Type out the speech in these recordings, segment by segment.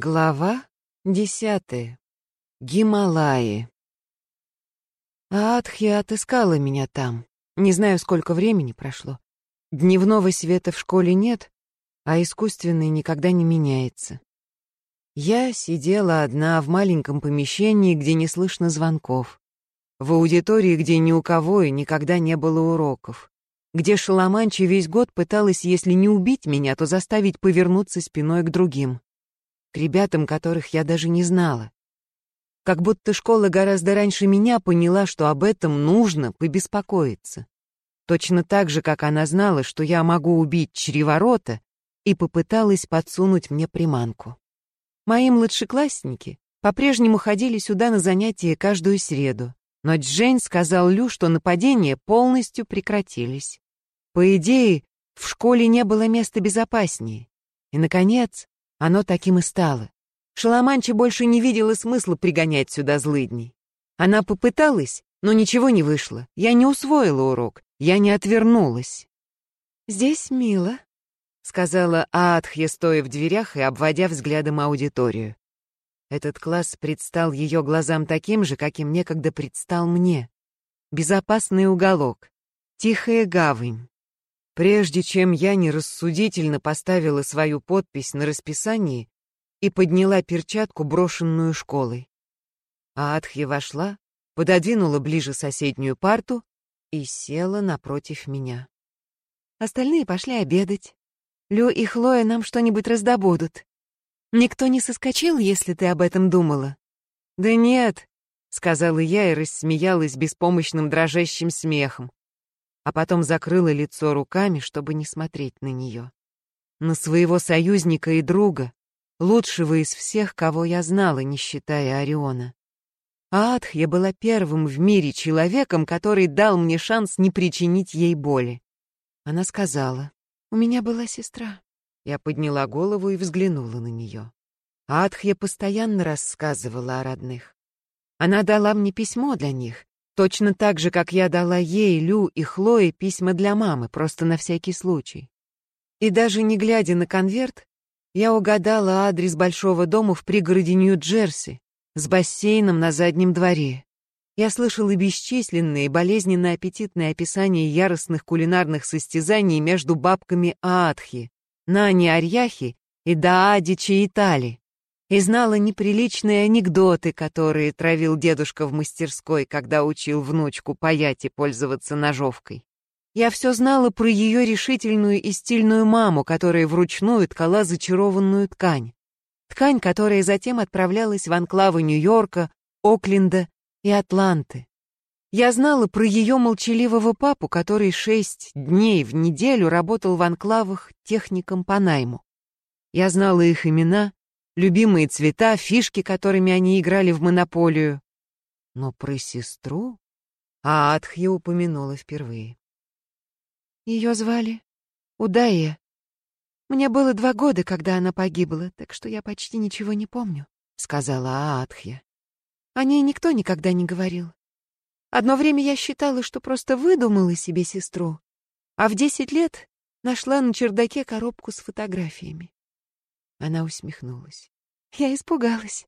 Глава десятая. Гималаи. Аатхья отыскала меня там. Не знаю, сколько времени прошло. Дневного света в школе нет, а искусственный никогда не меняется. Я сидела одна в маленьком помещении, где не слышно звонков. В аудитории, где ни у кого и никогда не было уроков. Где Шаламанчи весь год пыталась, если не убить меня, то заставить повернуться спиной к другим к ребятам, которых я даже не знала. Как будто школа гораздо раньше меня поняла, что об этом нужно побеспокоиться. Точно так же, как она знала, что я могу убить чреворота, и попыталась подсунуть мне приманку. Мои младшеклассники по-прежнему ходили сюда на занятия каждую среду, но Джейн сказал Лю, что нападения полностью прекратились. По идее, в школе не было места безопаснее. И, наконец, оно таким и стало. Шаламанчи больше не видела смысла пригонять сюда злыдней. Она попыталась, но ничего не вышло. Я не усвоила урок, я не отвернулась. «Здесь мило», — сказала Аатхья, стоя в дверях и обводя взглядом аудиторию. Этот класс предстал ее глазам таким же, каким некогда предстал мне. Безопасный уголок, тихая гавань, Прежде чем я нерассудительно поставила свою подпись на расписании и подняла перчатку, брошенную школой. А Адхья вошла, пододвинула ближе соседнюю парту и села напротив меня. Остальные пошли обедать. Лю и Хлоя нам что-нибудь раздобудут. Никто не соскочил, если ты об этом думала? Да нет, сказала я и рассмеялась беспомощным дрожащим смехом а потом закрыла лицо руками, чтобы не смотреть на нее. На своего союзника и друга, лучшего из всех, кого я знала, не считая Ориона. А Адхья была первым в мире человеком, который дал мне шанс не причинить ей боли. Она сказала, «У меня была сестра». Я подняла голову и взглянула на нее. Адхья постоянно рассказывала о родных. Она дала мне письмо для них, Точно так же, как я дала ей, Лю и Хлое письма для мамы, просто на всякий случай. И даже не глядя на конверт, я угадала адрес большого дома в пригороде Нью-Джерси с бассейном на заднем дворе. Я слышала бесчисленные, болезненно аппетитные описания яростных кулинарных состязаний между бабками Аатхи, Нани Арьяхи и Даади Чаитали и знала неприличные анекдоты, которые травил дедушка в мастерской, когда учил внучку паять и пользоваться ножовкой. Я все знала про ее решительную и стильную маму, которая вручную ткала зачарованную ткань. Ткань, которая затем отправлялась в анклавы Нью-Йорка, Окленда и Атланты. Я знала про ее молчаливого папу, который шесть дней в неделю работал в анклавах техником по найму. Я знала их имена любимые цвета, фишки, которыми они играли в монополию. Но про сестру Аатхья упомянула впервые. Ее звали Удая. Мне было два года, когда она погибла, так что я почти ничего не помню, сказала Аатхья. О ней никто никогда не говорил. Одно время я считала, что просто выдумала себе сестру, а в десять лет нашла на чердаке коробку с фотографиями. Она усмехнулась. Я испугалась.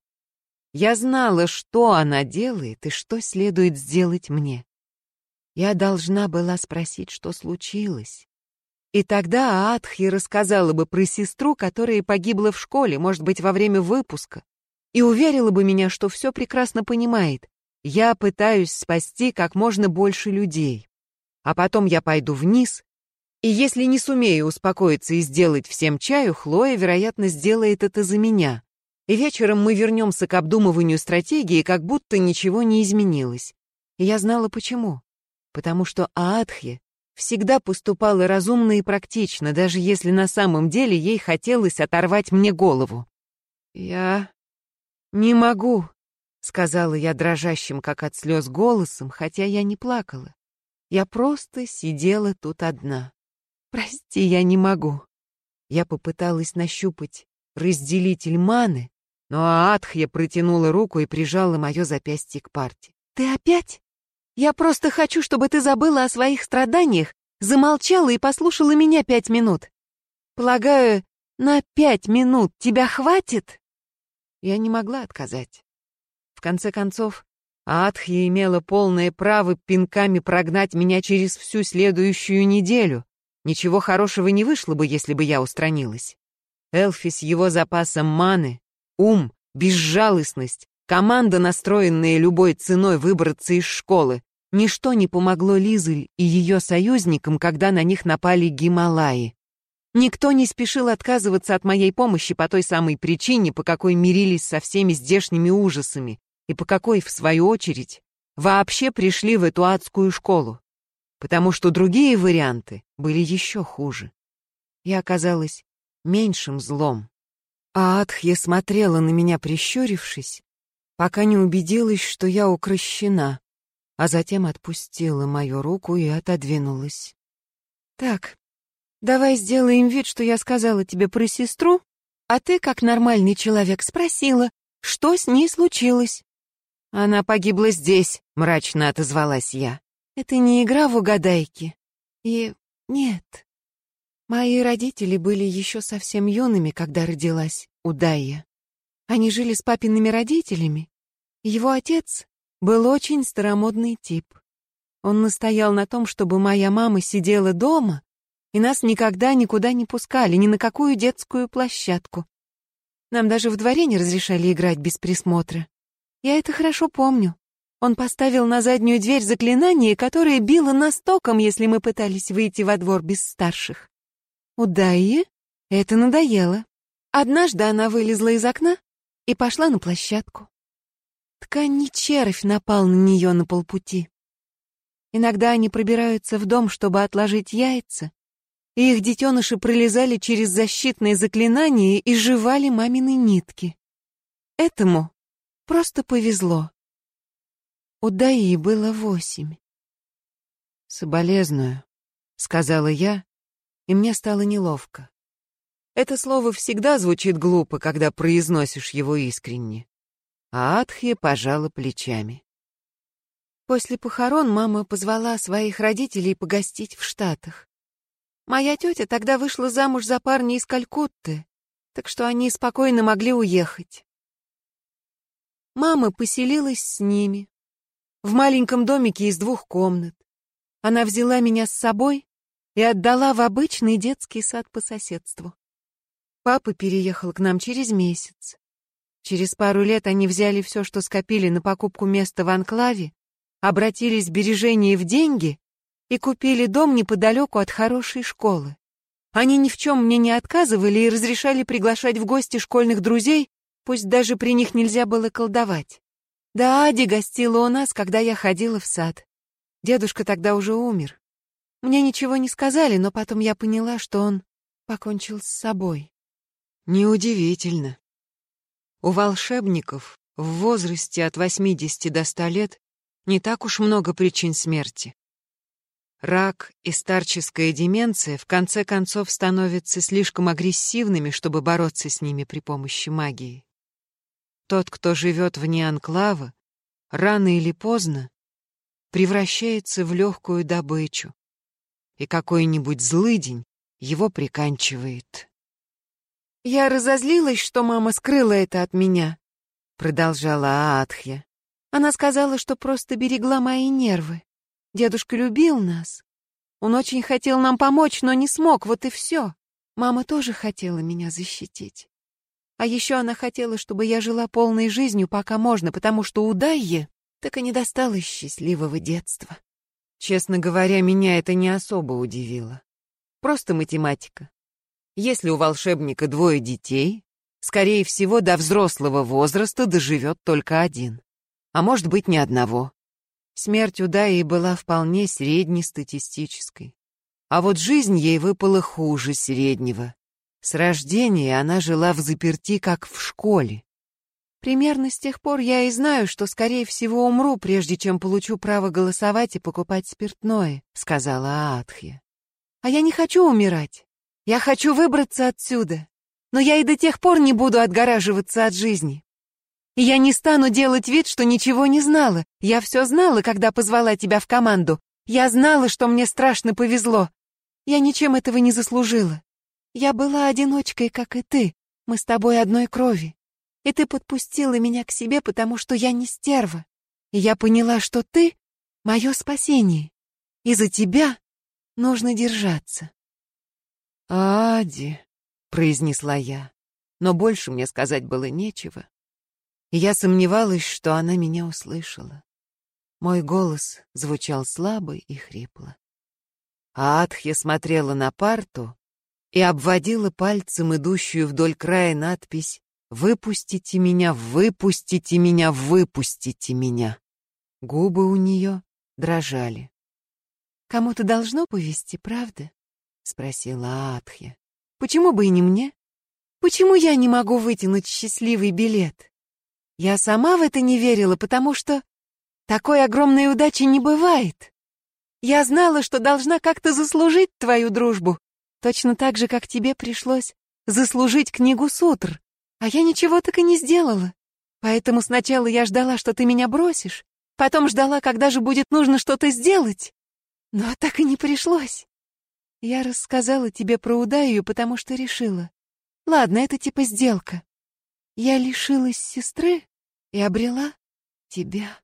Я знала, что она делает и что следует сделать мне. Я должна была спросить, что случилось. И тогда Аатхи рассказала бы про сестру, которая погибла в школе, может быть, во время выпуска, и уверила бы меня, что все прекрасно понимает. Я пытаюсь спасти как можно больше людей. А потом я пойду вниз и если не сумею успокоиться и сделать всем чаю, Хлоя, вероятно, сделает это за меня. И вечером мы вернемся к обдумыванию стратегии, как будто ничего не изменилось. И я знала почему. Потому что Аатхе всегда поступала разумно и практично, даже если на самом деле ей хотелось оторвать мне голову. «Я не могу», — сказала я дрожащим, как от слез, голосом, хотя я не плакала. Я просто сидела тут одна. Прости, я не могу. Я попыталась нащупать разделитель маны, но Аатхья протянула руку и прижала мое запястье к парте. Ты опять? Я просто хочу, чтобы ты забыла о своих страданиях, замолчала и послушала меня пять минут. Полагаю, на пять минут тебя хватит? я не могла отказать. В конце концов, Адхья имела полное право пинками прогнать меня через всю следующую неделю. Ничего хорошего не вышло бы, если бы я устранилась. Элфи с его запасом маны, ум, безжалостность, команда, настроенная любой ценой выбраться из школы. Ничто не помогло Лизель и ее союзникам, когда на них напали Гималаи. Никто не спешил отказываться от моей помощи по той самой причине, по какой мирились со всеми здешними ужасами, и по какой, в свою очередь, вообще пришли в эту адскую школу. Потому что другие варианты были еще хуже. Я оказалась меньшим злом. А Адхья смотрела на меня, прищурившись, пока не убедилась, что я укращена, а затем отпустила мою руку и отодвинулась. «Так, Давай сделаем вид, что я сказала тебе про сестру, а ты, как нормальный человек, спросила, что с ней случилось. Она погибла здесь, мрачно отозвалась я. Это не игра в угадайки. И нет. Мои родители были еще совсем юными, когда родилась Удайя. Они жили с папиными родителями. Его отец был очень старомодный тип. Он настоял на том, чтобы моя мама сидела дома и нас никогда никуда не пускали, ни на какую детскую площадку. Нам даже в дворе не разрешали играть без присмотра. Я это хорошо помню. Он поставил на заднюю дверь заклинание, которое било нас если мы пытались выйти во двор без старших. У Дайи это надоело. Однажды она вылезла из окна и пошла на площадку. Ткань червь напал на нее на полпути. Иногда они пробираются в дом, чтобы отложить яйца, и их детеныши пролезали через защитные заклинания и жевали мамины нитки. Этому просто повезло. У Даи было восемь. «Соболезную», — сказала я, и мне стало неловко. Это слово всегда звучит глупо, когда произносишь его искренне. А Адхи пожала плечами. После похорон мама позвала своих родителей погостить в Штатах. Моя тетя тогда вышла замуж за парня из Калькутты, так что они спокойно могли уехать. Мама поселилась с ними в маленьком домике из двух комнат. Она взяла меня с собой и отдала в обычный детский сад по соседству. Папа переехал к нам через месяц. Через пару лет они взяли все, что скопили на покупку места в анклаве, обратились сбережения в деньги и купили дом неподалеку от хорошей школы. Они ни в чем мне не отказывали и разрешали приглашать в гости школьных друзей, пусть даже при них нельзя было колдовать. Да, Ади гостила у нас, когда я ходила в сад. Дедушка тогда уже умер. Мне ничего не сказали, но потом я поняла, что он покончил с собой. Неудивительно. У волшебников в возрасте от 80 до 100 лет не так уж много причин смерти. Рак и старческая деменция в конце концов становятся слишком агрессивными, чтобы бороться с ними при помощи магии. Тот, кто живет вне анклава, рано или поздно превращается в легкую добычу, и какой-нибудь злыдень его приканчивает. «Я разозлилась, что мама скрыла это от меня», — продолжала Аатхья. «Она сказала, что просто берегла мои нервы. Дедушка любил нас. Он очень хотел нам помочь, но не смог, вот и все. Мама тоже хотела меня защитить. А еще она хотела, чтобы я жила полной жизнью, пока можно, потому что у Дайе так и не досталось счастливого детства. Честно говоря, меня это не особо удивило. Просто математика. Если у волшебника двое детей, скорее всего, до взрослого возраста доживет только один. А может быть, ни одного. Смерть Удаи была вполне среднестатистической. А вот жизнь ей выпала хуже среднего. С рождения она жила в заперти, как в школе. Примерно с тех пор я и знаю, что, скорее всего, умру, прежде чем получу право голосовать и покупать спиртное, сказала Аатхья. А я не хочу умирать. Я хочу выбраться отсюда. Но я и до тех пор не буду отгораживаться от жизни. И я не стану делать вид, что ничего не знала. Я все знала, когда позвала тебя в команду. Я знала, что мне страшно повезло. Я ничем этого не заслужила. Я была одиночкой, как и ты. Мы с тобой одной крови. И ты подпустила меня к себе, потому что я не стерва. И я поняла, что ты — мое спасение. И за тебя нужно держаться. «Ади», — произнесла я, но больше мне сказать было нечего. И я сомневалась, что она меня услышала. Мой голос звучал слабо и хрипло. А Адхья смотрела на парту и обводила пальцем идущую вдоль края надпись «Выпустите меня, выпустите меня, выпустите меня». Губы у нее дрожали. «Кому-то должно повести, правда?» — спросила Атхья. «Почему бы и не мне? Почему я не могу вытянуть счастливый билет? Я сама в это не верила, потому что такой огромной удачи не бывает. Я знала, что должна как-то заслужить твою дружбу, точно так же, как тебе пришлось заслужить книгу сутр, а я ничего так и не сделала. Поэтому сначала я ждала, что ты меня бросишь, потом ждала, когда же будет нужно что-то сделать. Но так и не пришлось. Я рассказала тебе про Удаю, потому что решила. Ладно, это типа сделка. Я лишилась сестры и обрела тебя.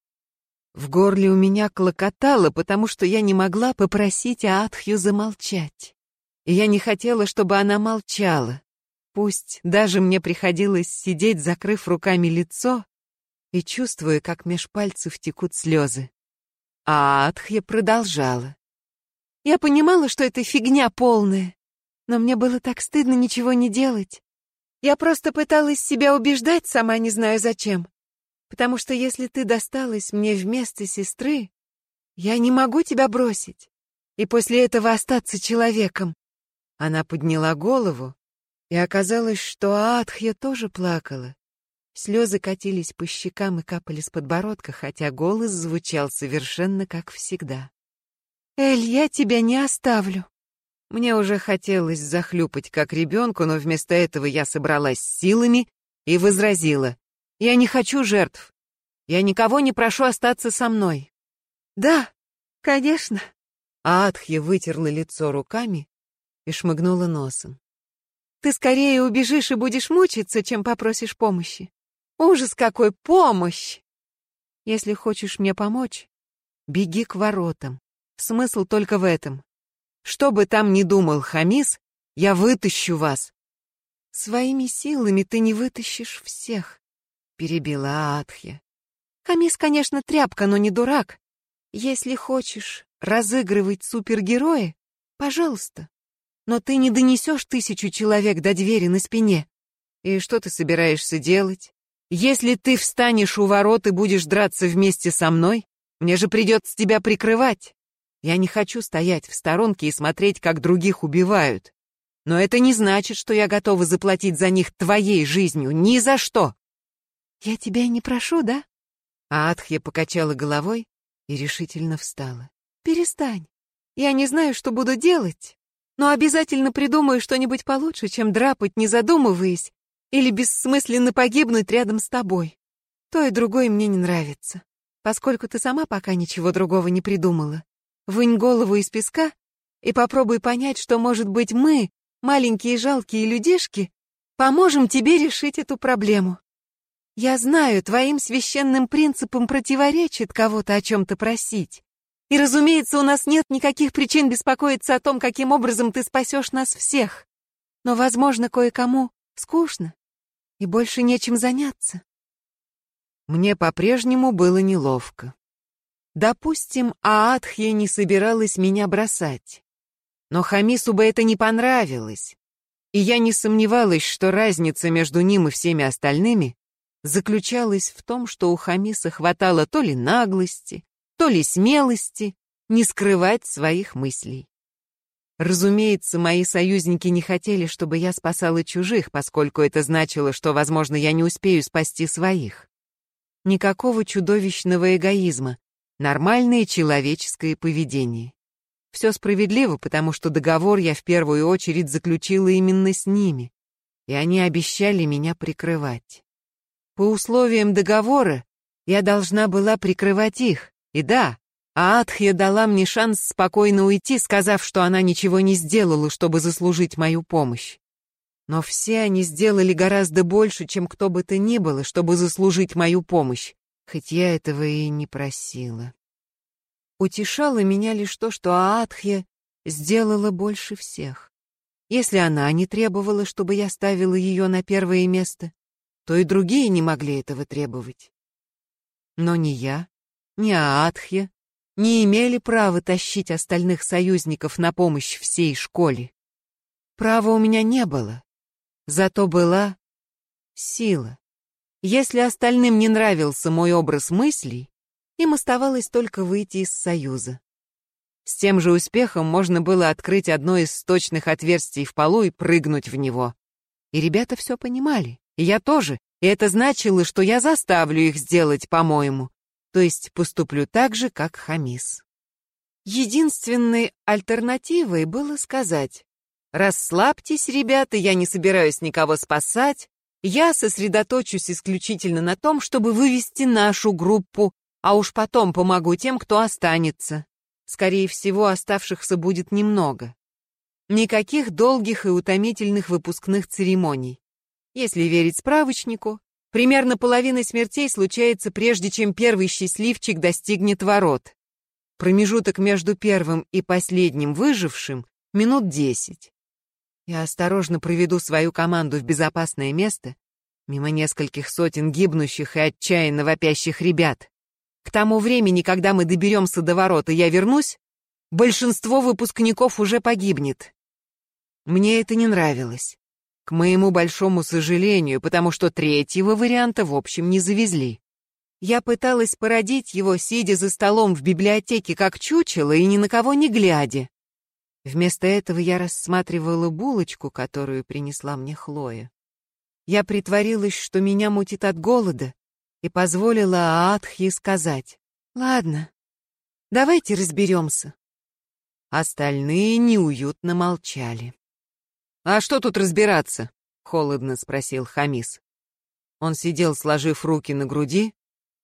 В горле у меня клокотало, потому что я не могла попросить Аатхью замолчать. И я не хотела, чтобы она молчала. Пусть даже мне приходилось сидеть, закрыв руками лицо и чувствуя, как меж пальцев текут слезы. А Атхья продолжала. Я понимала, что это фигня полная, но мне было так стыдно ничего не делать. Я просто пыталась себя убеждать, сама не знаю зачем. Потому что если ты досталась мне вместо сестры, я не могу тебя бросить и после этого остаться человеком. Она подняла голову, и оказалось, что Адхья тоже плакала. Слезы катились по щекам и капали с подбородка, хотя голос звучал совершенно как всегда. Эль, я тебя не оставлю. Мне уже хотелось захлюпать как ребенку, но вместо этого я собралась силами и возразила. Я не хочу жертв. Я никого не прошу остаться со мной. Да, конечно. Адхья вытерла лицо руками и шмыгнула носом. Ты скорее убежишь и будешь мучиться, чем попросишь помощи. Ужас какой помощь! Если хочешь мне помочь, беги к воротам. Смысл только в этом. Что бы там ни думал Хамис, я вытащу вас. Своими силами ты не вытащишь всех, перебила Атхья. Хамис, конечно, тряпка, но не дурак. Если хочешь разыгрывать супергероя, пожалуйста. Но ты не донесешь тысячу человек до двери на спине. И что ты собираешься делать? Если ты встанешь у ворот и будешь драться вместе со мной, мне же придется тебя прикрывать. Я не хочу стоять в сторонке и смотреть, как других убивают. Но это не значит, что я готова заплатить за них твоей жизнью. Ни за что. Я тебя не прошу, да? А Атхья покачала головой и решительно встала. Перестань. Я не знаю, что буду делать, но обязательно придумаю что-нибудь получше, чем драпать, не задумываясь, или бессмысленно погибнуть рядом с тобой. То и другое мне не нравится, поскольку ты сама пока ничего другого не придумала. Вынь голову из песка и попробуй понять, что, может быть, мы, маленькие жалкие людишки, поможем тебе решить эту проблему. Я знаю, твоим священным принципам противоречит кого-то о чем-то просить. И, разумеется, у нас нет никаких причин беспокоиться о том, каким образом ты спасешь нас всех. Но, возможно, кое-кому скучно, и больше нечем заняться. Мне по-прежнему было неловко. Допустим, Аатхья не собиралась меня бросать. Но Хамису бы это не понравилось. И я не сомневалась, что разница между ним и всеми остальными заключалась в том, что у Хамиса хватало то ли наглости, то ли смелости не скрывать своих мыслей. Разумеется, мои союзники не хотели, чтобы я спасала чужих, поскольку это значило, что, возможно, я не успею спасти своих. Никакого чудовищного эгоизма, Нормальное человеческое поведение. Все справедливо, потому что договор я в первую очередь заключила именно с ними, и они обещали меня прикрывать. По условиям договора я должна была прикрывать их, и да, Аатхья дала мне шанс спокойно уйти, сказав, что она ничего не сделала, чтобы заслужить мою помощь. Но все они сделали гораздо больше, чем кто бы то ни было, чтобы заслужить мою помощь, хоть я этого и не просила. Утешало меня лишь то, что Аатхья сделала больше всех. Если она не требовала, чтобы я ставила ее на первое место, то и другие не могли этого требовать. Но ни я, ни Аатхья не имели права тащить остальных союзников на помощь всей школе. Права у меня не было, зато была сила. Если остальным не нравился мой образ мыслей, им оставалось только выйти из союза. С тем же успехом можно было открыть одно из сточных отверстий в полу и прыгнуть в него. И ребята все понимали, и я тоже, и это значило, что я заставлю их сделать, по-моему, то есть поступлю так же, как Хамис. Единственной альтернативой было сказать, «Расслабьтесь, ребята, я не собираюсь никого спасать, я сосредоточусь исключительно на том, чтобы вывести нашу группу, а уж потом помогу тем, кто останется. Скорее всего, оставшихся будет немного. Никаких долгих и утомительных выпускных церемоний. Если верить справочнику, Примерно половина смертей случается прежде, чем первый счастливчик достигнет ворот. Промежуток между первым и последним выжившим — минут десять. Я осторожно проведу свою команду в безопасное место, мимо нескольких сотен гибнущих и отчаянно вопящих ребят. К тому времени, когда мы доберемся до ворот и я вернусь, большинство выпускников уже погибнет. Мне это не нравилось. К моему большому сожалению, потому что третьего варианта в общем не завезли. Я пыталась породить его, сидя за столом в библиотеке как чучело и ни на кого не глядя. Вместо этого я рассматривала булочку, которую принесла мне Хлоя. Я притворилась, что меня мутит от голода, и позволила Аатхе сказать, «Ладно, давайте разберемся». Остальные неуютно молчали. «А что тут разбираться?» — холодно спросил Хамис. Он сидел, сложив руки на груди,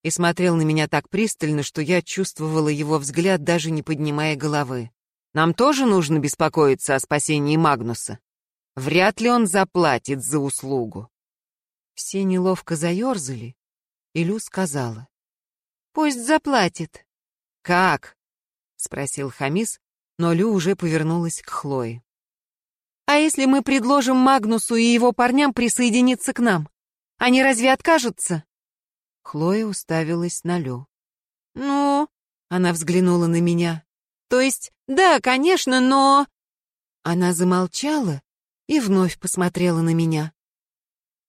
и смотрел на меня так пристально, что я чувствовала его взгляд, даже не поднимая головы. «Нам тоже нужно беспокоиться о спасении Магнуса. Вряд ли он заплатит за услугу». Все неловко заерзали, и Лю сказала. «Пусть заплатит». «Как?» — спросил Хамис, но Лю уже повернулась к Хлое. А если мы предложим Магнусу и его парням присоединиться к нам? Они разве откажутся?» Хлоя уставилась на Лю. «Ну...» — она взглянула на меня. «То есть, да, конечно, но...» Она замолчала и вновь посмотрела на меня.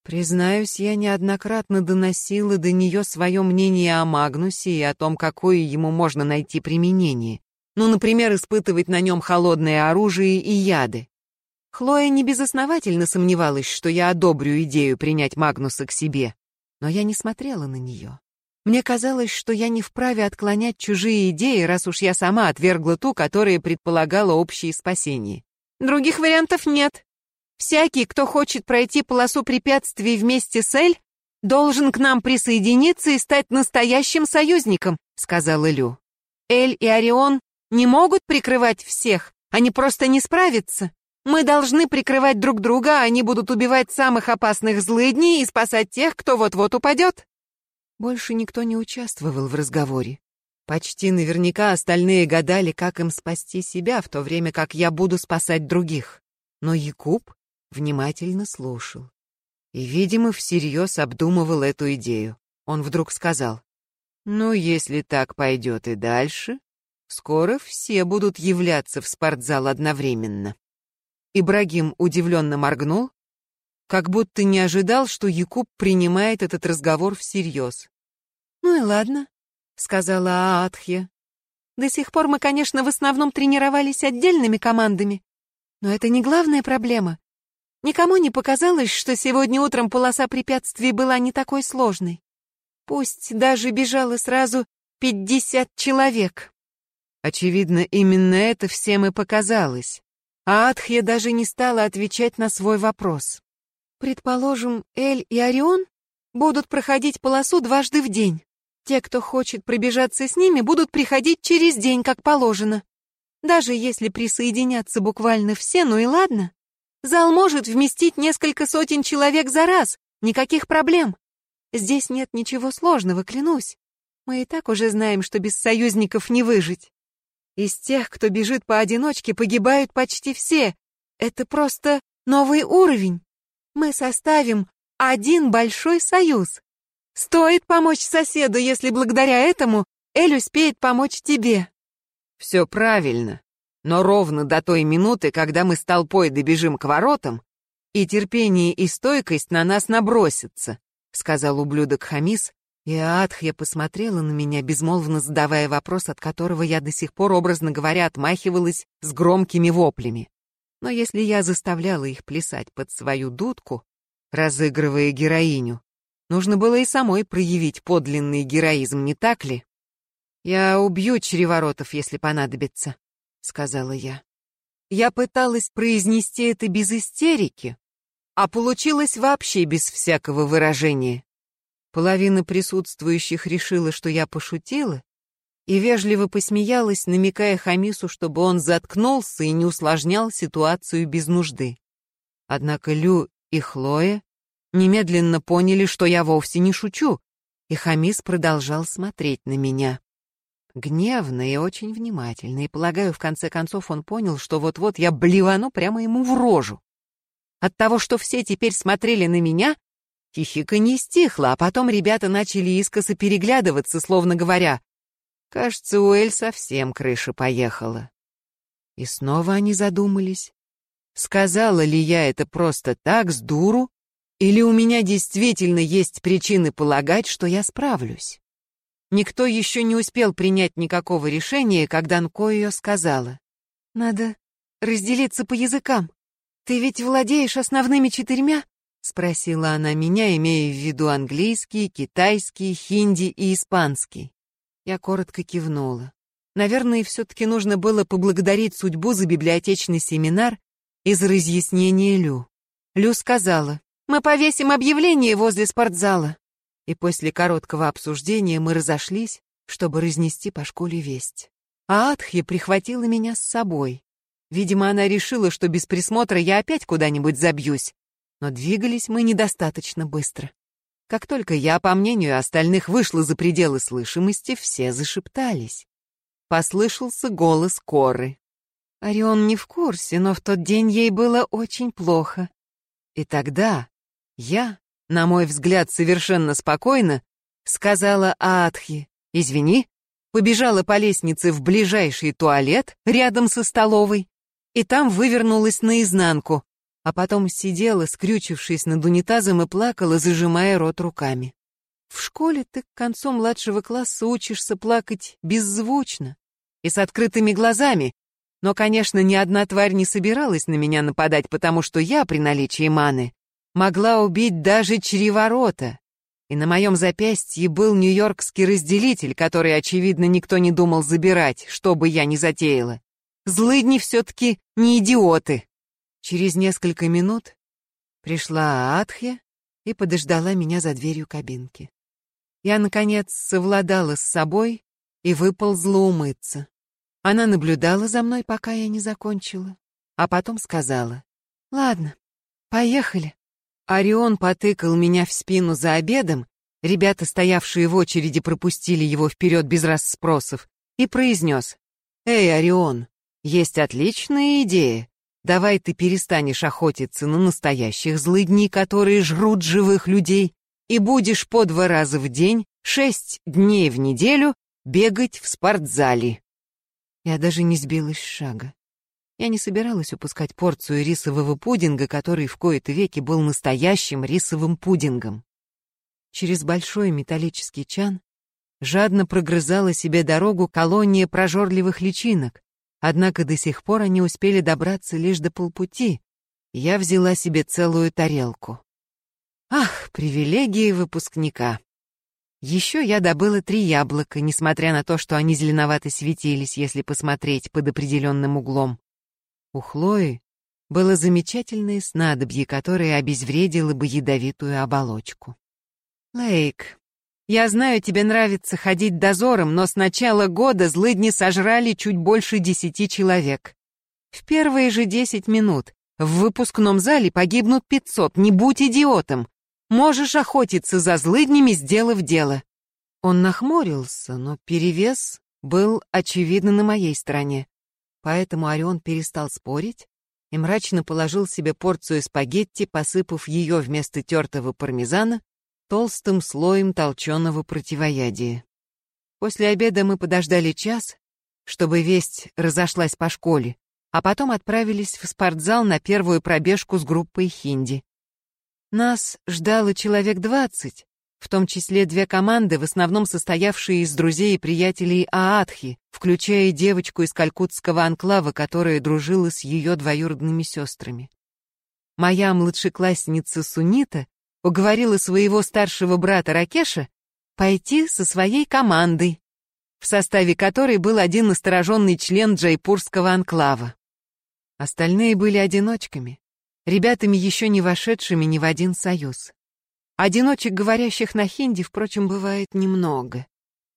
Признаюсь, я неоднократно доносила до нее свое мнение о Магнусе и о том, какое ему можно найти применение. Ну, например, испытывать на нем холодное оружие и яды. Хлоя небезосновательно сомневалась, что я одобрю идею принять Магнуса к себе, но я не смотрела на нее. Мне казалось, что я не вправе отклонять чужие идеи, раз уж я сама отвергла ту, которая предполагала общее спасение. Других вариантов нет. Всякий, кто хочет пройти полосу препятствий вместе с Эль, должен к нам присоединиться и стать настоящим союзником, сказала Лю. Эль и Орион не могут прикрывать всех, они просто не справятся. Мы должны прикрывать друг друга, а они будут убивать самых опасных злыдней и спасать тех, кто вот-вот упадет. Больше никто не участвовал в разговоре. Почти наверняка остальные гадали, как им спасти себя, в то время как я буду спасать других. Но Якуб внимательно слушал. И, видимо, всерьез обдумывал эту идею. Он вдруг сказал, «Ну, если так пойдет и дальше, скоро все будут являться в спортзал одновременно». Ибрагим удивленно моргнул, как будто не ожидал, что Якуб принимает этот разговор всерьез. «Ну и ладно», — сказала Аатхья. «До сих пор мы, конечно, в основном тренировались отдельными командами, но это не главная проблема. Никому не показалось, что сегодня утром полоса препятствий была не такой сложной. Пусть даже бежало сразу пятьдесят человек». Очевидно, именно это всем и показалось а Атхья даже не стала отвечать на свой вопрос. Предположим, Эль и Орион будут проходить полосу дважды в день. Те, кто хочет пробежаться с ними, будут приходить через день, как положено. Даже если присоединятся буквально все, ну и ладно. Зал может вместить несколько сотен человек за раз. Никаких проблем. Здесь нет ничего сложного, клянусь. Мы и так уже знаем, что без союзников не выжить. Из тех, кто бежит поодиночке, погибают почти все. Это просто новый уровень. Мы составим один большой союз. Стоит помочь соседу, если благодаря этому Эль успеет помочь тебе. Все правильно. Но ровно до той минуты, когда мы с толпой добежим к воротам, и терпение и стойкость на нас набросятся, сказал ублюдок Хамис, и Аатхья посмотрела на меня, безмолвно задавая вопрос, от которого я до сих пор, образно говоря, отмахивалась с громкими воплями. Но если я заставляла их плясать под свою дудку, разыгрывая героиню, нужно было и самой проявить подлинный героизм, не так ли? «Я убью чреворотов, если понадобится», — сказала я. Я пыталась произнести это без истерики, а получилось вообще без всякого выражения. Половина присутствующих решила, что я пошутила, и вежливо посмеялась, намекая Хамису, чтобы он заткнулся и не усложнял ситуацию без нужды. Однако Лю и Хлоя немедленно поняли, что я вовсе не шучу, и Хамис продолжал смотреть на меня. Гневно и очень внимательно, и, полагаю, в конце концов он понял, что вот-вот я блевану прямо ему в рожу. От того, что все теперь смотрели на меня, хихика не стихла, а потом ребята начали искоса переглядываться, словно говоря, «Кажется, у Эль совсем крыша поехала». И снова они задумались. Сказала ли я это просто так, с дуру, или у меня действительно есть причины полагать, что я справлюсь? Никто еще не успел принять никакого решения, когда Нко ее сказала. «Надо разделиться по языкам. Ты ведь владеешь основными четырьмя?» — спросила она меня, имея в виду английский, китайский, хинди и испанский. Я коротко кивнула. Наверное, все-таки нужно было поблагодарить судьбу за библиотечный семинар и за разъяснение Лю. Лю сказала, «Мы повесим объявление возле спортзала и после короткого обсуждения мы разошлись, чтобы разнести по школе весть. А Атхи прихватила меня с собой. Видимо, она решила, что без присмотра я опять куда-нибудь забьюсь. Но двигались мы недостаточно быстро. Как только я, по мнению остальных, вышла за пределы слышимости, все зашептались. Послышался голос Коры. Орион не в курсе, но в тот день ей было очень плохо. И тогда я, на мой взгляд, совершенно спокойно, сказала Аатхи «Извини», побежала по лестнице в ближайший туалет рядом со столовой и там вывернулась наизнанку, а потом сидела, скрючившись над унитазом и плакала, зажимая рот руками. В школе ты к концу младшего класса учишься плакать беззвучно и с открытыми глазами, но, конечно, ни одна тварь не собиралась на меня нападать, потому что я при наличии маны могла убить даже чреворота. И на моем запястье был нью-йоркский разделитель, который, очевидно, никто не думал забирать, что бы я ни затеяла. Злыдни все-таки не идиоты. Через несколько минут пришла Аатхе и подождала меня за дверью кабинки. Я, наконец, совладала с собой и выползла умыться. Она наблюдала за мной, пока я не закончила, а потом сказала, «Ладно, поехали». Орион потыкал меня в спину за обедом, ребята, стоявшие в очереди, пропустили его вперед без расспросов, и произнес, «Эй, Орион, есть отличная идея. Давай ты перестанешь охотиться на настоящих злыдней, которые жрут живых людей, и будешь по два раза в день, шесть дней в неделю бегать в спортзале». Я даже не сбилась с шага. Я не собиралась упускать порцию рисового пудинга, который в кои-то веки был настоящим рисовым пудингом. Через большой металлический чан жадно прогрызала себе дорогу колония прожорливых личинок, однако до сих пор они успели добраться лишь до полпути. Я взяла себе целую тарелку. Ах, привилегии выпускника! Еще я добыла три яблока, несмотря на то, что они зеленовато светились, если посмотреть под определенным углом. У Хлои было замечательное снадобье, которое обезвредило бы ядовитую оболочку. «Лейк, я знаю, тебе нравится ходить дозором, но с начала года злыдни сожрали чуть больше десяти человек. В первые же десять минут В выпускном зале погибнут пятьсот, не будь идиотом. Можешь охотиться за злыднями, сделав дело». Он нахмурился, но перевес был очевидно на моей стороне. Поэтому Орион перестал спорить и мрачно положил себе порцию спагетти, посыпав ее вместо тертого пармезана толстым слоем толченого противоядия. После обеда мы подождали час, чтобы весть разошлась по школе, а потом отправились в спортзал на первую пробежку с группой хинди. Нас ждало человек двадцать, в том числе две команды, в основном состоявшие из друзей и приятелей Аатхи, включая девочку из калькутского анклава, которая дружила с ее двоюродными сестрами. Моя младшеклассница Сунита уговорила своего старшего брата Ракеша пойти со своей командой, в составе которой был один настороженный член джайпурского анклава. Остальные были одиночками, ребятами, еще не вошедшими ни в один союз. Одиночек, говорящих на хинди, впрочем, бывает немного.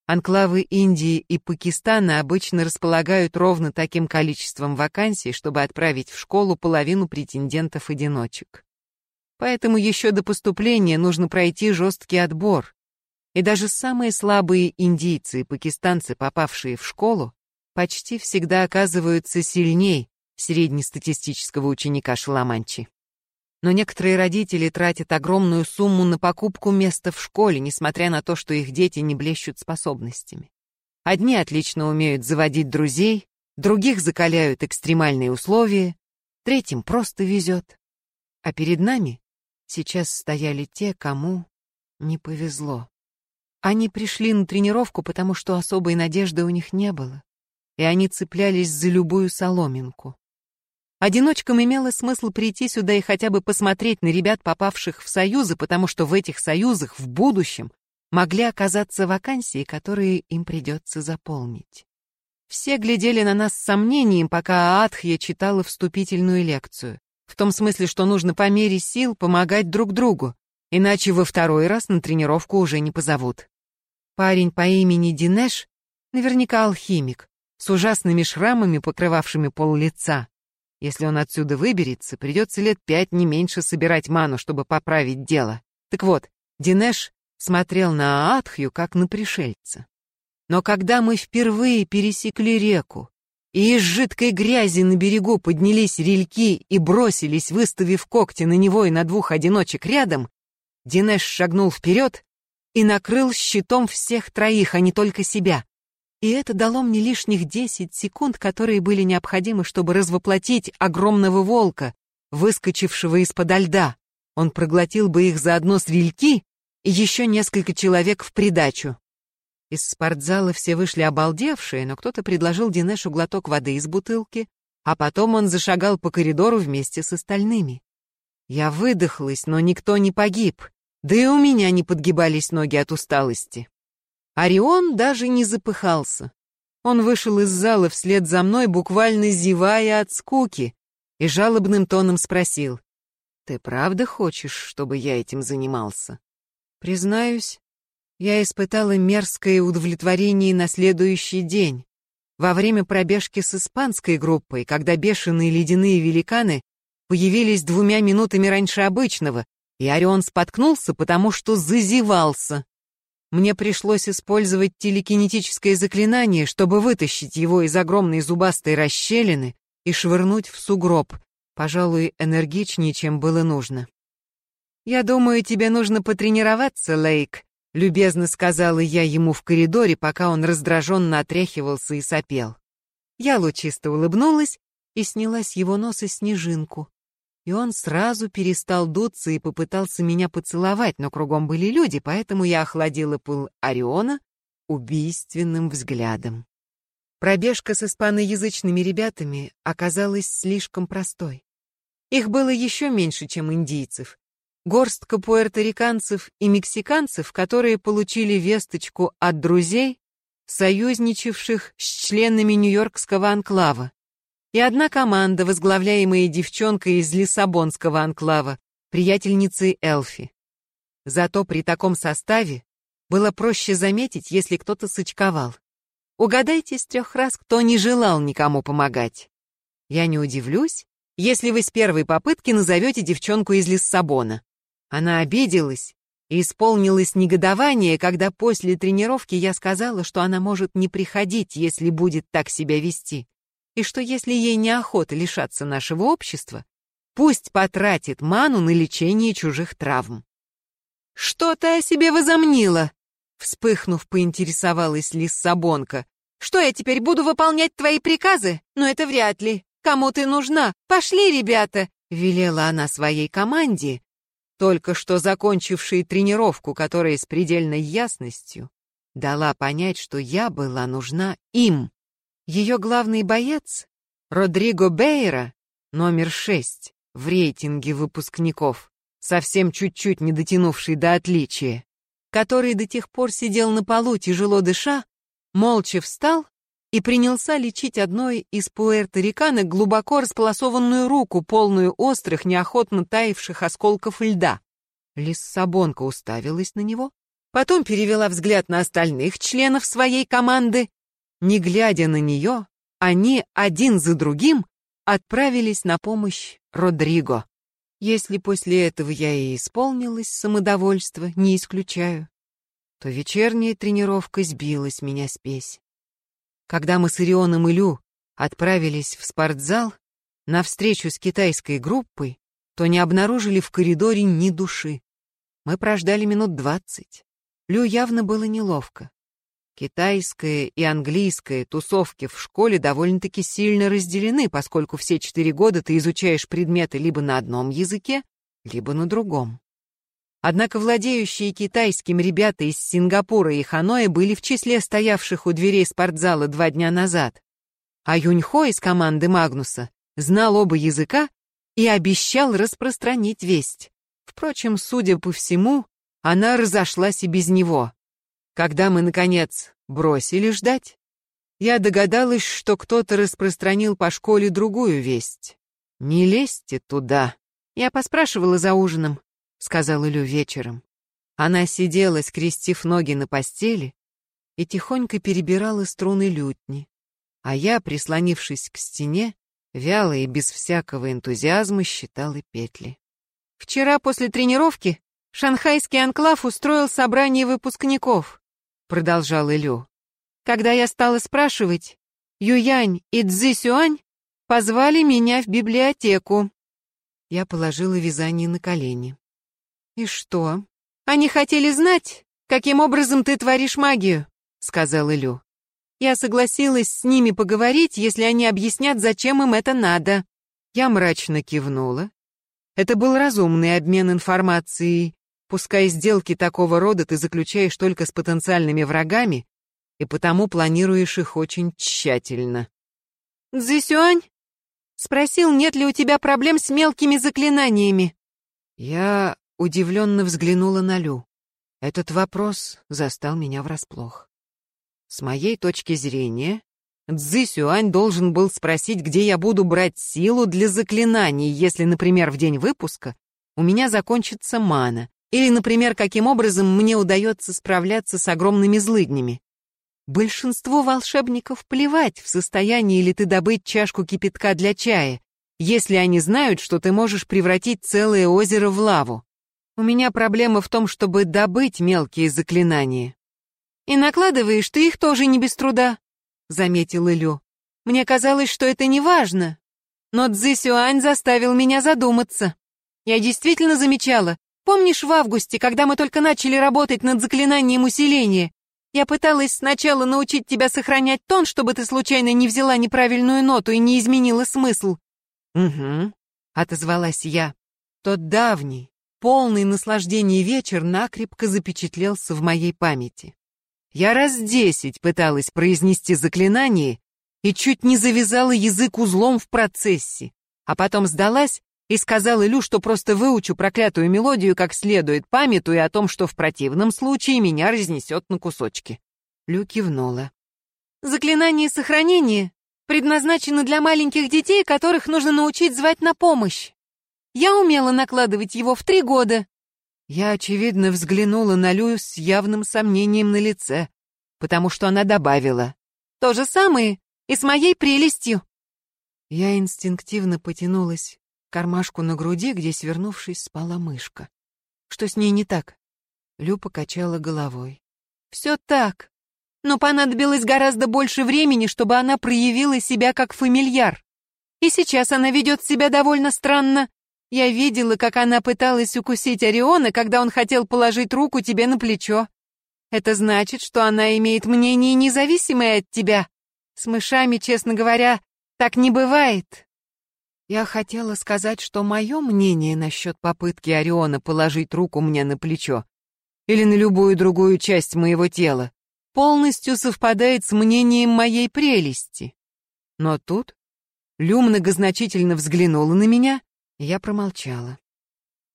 Анклавы Индии и Пакистана обычно располагают ровно таким количеством вакансий, чтобы отправить в школу половину претендентов-одиночек. Поэтому еще до поступления нужно пройти жесткий отбор. И даже самые слабые индийцы и пакистанцы, попавшие в школу, почти всегда оказываются сильней среднестатистического ученика Шаламанчи но некоторые родители тратят огромную сумму на покупку места в школе, несмотря на то, что их дети не блещут способностями. Одни отлично умеют заводить друзей, других закаляют экстремальные условия, третьим просто везет. А перед нами сейчас стояли те, кому не повезло. Они пришли на тренировку, потому что особой надежды у них не было, и они цеплялись за любую соломинку. Одиночкам имело смысл прийти сюда и хотя бы посмотреть на ребят, попавших в союзы, потому что в этих союзах в будущем могли оказаться вакансии, которые им придется заполнить. Все глядели на нас с сомнением, пока Аатхья читала вступительную лекцию. В том смысле, что нужно по мере сил помогать друг другу, иначе во второй раз на тренировку уже не позовут. Парень по имени Динеш, наверняка алхимик, с ужасными шрамами, покрывавшими пол лица, если он отсюда выберется, придется лет пять не меньше собирать ману, чтобы поправить дело. Так вот, Динеш смотрел на Аатхью как на пришельца. Но когда мы впервые пересекли реку, и из жидкой грязи на берегу поднялись рельки и бросились, выставив когти на него и на двух одиночек рядом, Динеш шагнул вперед и накрыл щитом всех троих, а не только себя. И это дало мне лишних десять секунд, которые были необходимы, чтобы развоплотить огромного волка, выскочившего из-под льда. Он проглотил бы их заодно с рельки и еще несколько человек в придачу. Из спортзала все вышли обалдевшие, но кто-то предложил Динешу глоток воды из бутылки, а потом он зашагал по коридору вместе с остальными. Я выдохлась, но никто не погиб, да и у меня не подгибались ноги от усталости. Орион даже не запыхался. Он вышел из зала вслед за мной, буквально зевая от скуки, и жалобным тоном спросил, «Ты правда хочешь, чтобы я этим занимался?» Признаюсь, я испытала мерзкое удовлетворение на следующий день, во время пробежки с испанской группой, когда бешеные ледяные великаны появились двумя минутами раньше обычного, и Орион споткнулся, потому что зазевался. Мне пришлось использовать телекинетическое заклинание, чтобы вытащить его из огромной зубастой расщелины и швырнуть в сугроб, пожалуй, энергичнее, чем было нужно. «Я думаю, тебе нужно потренироваться, Лейк», — любезно сказала я ему в коридоре, пока он раздраженно отряхивался и сопел. Я лучисто улыбнулась и сняла с его носа снежинку и он сразу перестал дуться и попытался меня поцеловать, но кругом были люди, поэтому я охладила пыл Ориона убийственным взглядом. Пробежка с испаноязычными ребятами оказалась слишком простой. Их было еще меньше, чем индийцев. Горстка пуэрториканцев и мексиканцев, которые получили весточку от друзей, союзничавших с членами Нью-Йоркского анклава и одна команда, возглавляемая девчонкой из Лиссабонского анклава, приятельницей Элфи. Зато при таком составе было проще заметить, если кто-то сочковал. Угадайте с трех раз, кто не желал никому помогать. Я не удивлюсь, если вы с первой попытки назовете девчонку из Лиссабона. Она обиделась и исполнилось негодование, когда после тренировки я сказала, что она может не приходить, если будет так себя вести, и что если ей неохота лишаться нашего общества, пусть потратит ману на лечение чужих травм. «Что ты о себе возомнила?» Вспыхнув, поинтересовалась Лиссабонка. «Что я теперь буду выполнять твои приказы? Но это вряд ли. Кому ты нужна? Пошли, ребята!» Велела она своей команде, только что закончившей тренировку, которая с предельной ясностью дала понять, что я была нужна им. Ее главный боец, Родриго Бейра, номер шесть в рейтинге выпускников, совсем чуть-чуть не дотянувший до отличия, который до тех пор сидел на полу, тяжело дыша, молча встал и принялся лечить одной из пуэрториканок глубоко располосованную руку, полную острых, неохотно таявших осколков льда. Лиссабонка уставилась на него, потом перевела взгляд на остальных членов своей команды. Не глядя на нее, они один за другим отправились на помощь Родриго. Если после этого я и исполнилась самодовольство, не исключаю, то вечерняя тренировка сбила с меня спесь. Когда мы с Ирионом и Лю отправились в спортзал на встречу с китайской группой, то не обнаружили в коридоре ни души. Мы прождали минут двадцать. Лю явно было неловко. Китайская и английская тусовки в школе довольно-таки сильно разделены, поскольку все четыре года ты изучаешь предметы либо на одном языке, либо на другом. Однако владеющие китайским ребята из Сингапура и Ханоя были в числе стоявших у дверей спортзала два дня назад. А Юньхо из команды Магнуса знал оба языка и обещал распространить весть. Впрочем, судя по всему, она разошлась и без него. Когда мы, наконец, бросили ждать, я догадалась, что кто-то распространил по школе другую весть. «Не лезьте туда». Я поспрашивала за ужином. — сказала Лю вечером. Она сидела, скрестив ноги на постели, и тихонько перебирала струны лютни, а я, прислонившись к стене, вяло и без всякого энтузиазма считала петли. «Вчера после тренировки шанхайский анклав устроил собрание выпускников», — продолжал Илю. «Когда я стала спрашивать, Юянь и Цзи Сюань позвали меня в библиотеку». Я положила вязание на колени. «И что? Они хотели знать, каким образом ты творишь магию», — сказал Илю. «Я согласилась с ними поговорить, если они объяснят, зачем им это надо». Я мрачно кивнула. Это был разумный обмен информацией. Пускай сделки такого рода ты заключаешь только с потенциальными врагами, и потому планируешь их очень тщательно. «Цзисюань?» Спросил, нет ли у тебя проблем с мелкими заклинаниями. Я удивленно взглянула на Лю. Этот вопрос застал меня врасплох. С моей точки зрения, Цзи Сюань должен был спросить, где я буду брать силу для заклинаний, если, например, в день выпуска у меня закончится мана, или, например, каким образом мне удается справляться с огромными злыднями. Большинству волшебников плевать, в состоянии ли ты добыть чашку кипятка для чая, если они знают, что ты можешь превратить целое озеро в лаву. У меня проблема в том, чтобы добыть мелкие заклинания. И накладываешь ты их тоже не без труда, заметил Илю. Мне казалось, что это не важно. Но Цзи Сюань заставил меня задуматься. Я действительно замечала. Помнишь в августе, когда мы только начали работать над заклинанием усиления? Я пыталась сначала научить тебя сохранять тон, чтобы ты случайно не взяла неправильную ноту и не изменила смысл. Угу, отозвалась я. Тот давний, Полный наслаждения вечер накрепко запечатлелся в моей памяти. Я раз десять пыталась произнести заклинание и чуть не завязала язык узлом в процессе, а потом сдалась и сказала Лю, что просто выучу проклятую мелодию как следует, памятуя о том, что в противном случае меня разнесет на кусочки. Лю кивнула. «Заклинание сохранения предназначено для маленьких детей, которых нужно научить звать на помощь. Я умела накладывать его в три года». Я, очевидно, взглянула на Лю с явным сомнением на лице, потому что она добавила. «То же самое и с моей прелестью». Я инстинктивно потянулась к кармашку на груди, где, свернувшись, спала мышка. Что с ней не так? Лю покачала головой. Все так. Но понадобилось гораздо больше времени, чтобы она проявила себя как фамильяр. И сейчас она ведет себя довольно странно. Я видела, как она пыталась укусить Ориона, когда он хотел положить руку тебе на плечо. Это значит, что она имеет мнение независимое от тебя. С мышами, честно говоря, так не бывает. Я хотела сказать, что мое мнение насчет попытки Ориона положить руку мне на плечо или на любую другую часть моего тела полностью совпадает с мнением моей прелести. Но тут Лю многозначительно взглянула на меня, я промолчала.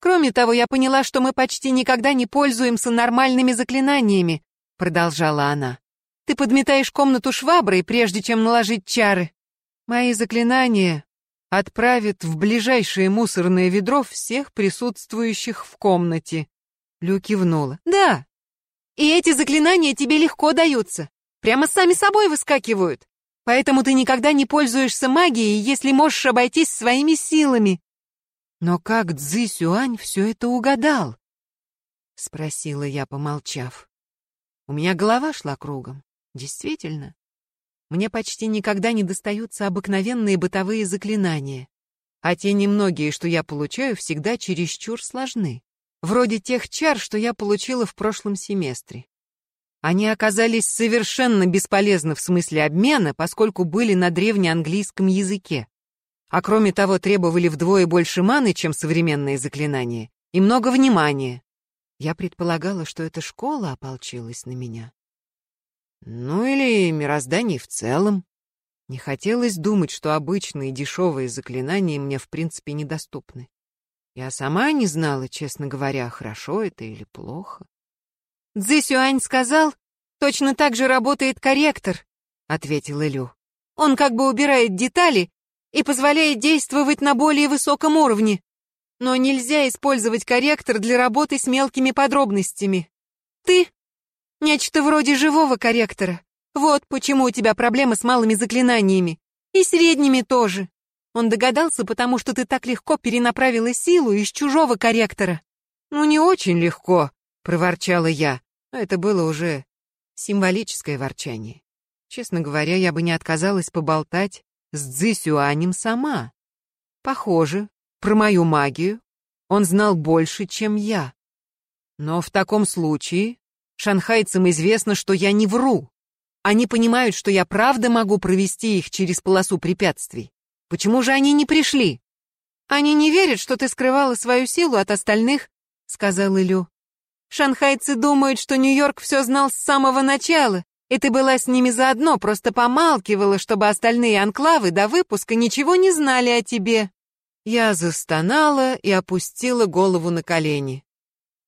Кроме того, я поняла, что мы почти никогда не пользуемся нормальными заклинаниями, продолжала она. Ты подметаешь комнату шваброй, прежде чем наложить чары. Мои заклинания отправят в ближайшее мусорное ведро всех присутствующих в комнате. Лю кивнула. Да. И эти заклинания тебе легко даются. Прямо сами собой выскакивают. Поэтому ты никогда не пользуешься магией, если можешь обойтись своими силами. Но как Цзи Сюань все это угадал? Спросила я, помолчав. У меня голова шла кругом. Действительно. Мне почти никогда не достаются обыкновенные бытовые заклинания. А те немногие, что я получаю, всегда чересчур сложны. Вроде тех чар, что я получила в прошлом семестре. Они оказались совершенно бесполезны в смысле обмена, поскольку были на древнеанглийском языке. А кроме того, требовали вдвое больше маны, чем современные заклинания, и много внимания. Я предполагала, что эта школа ополчилась на меня. Ну или мироздание в целом. Не хотелось думать, что обычные дешевые заклинания мне в принципе недоступны. Я сама не знала, честно говоря, хорошо это или плохо. Цзи Сюань сказал, точно так же работает корректор, ответил Илю. Он как бы убирает детали и позволяет действовать на более высоком уровне. Но нельзя использовать корректор для работы с мелкими подробностями. Ты — нечто вроде живого корректора. Вот почему у тебя проблемы с малыми заклинаниями. И средними тоже. Он догадался, потому что ты так легко перенаправила силу из чужого корректора. Ну, не очень легко, проворчала я. Но это было уже символическое ворчание. Честно говоря, я бы не отказалась поболтать с Цзисюанем сама. Похоже, про мою магию он знал больше, чем я. Но в таком случае шанхайцам известно, что я не вру. Они понимают, что я правда могу провести их через полосу препятствий. Почему же они не пришли? Они не верят, что ты скрывала свою силу от остальных, сказал Илю. Шанхайцы думают, что Нью-Йорк все знал с самого начала, и ты была с ними заодно, просто помалкивала, чтобы остальные анклавы до выпуска ничего не знали о тебе. Я застонала и опустила голову на колени.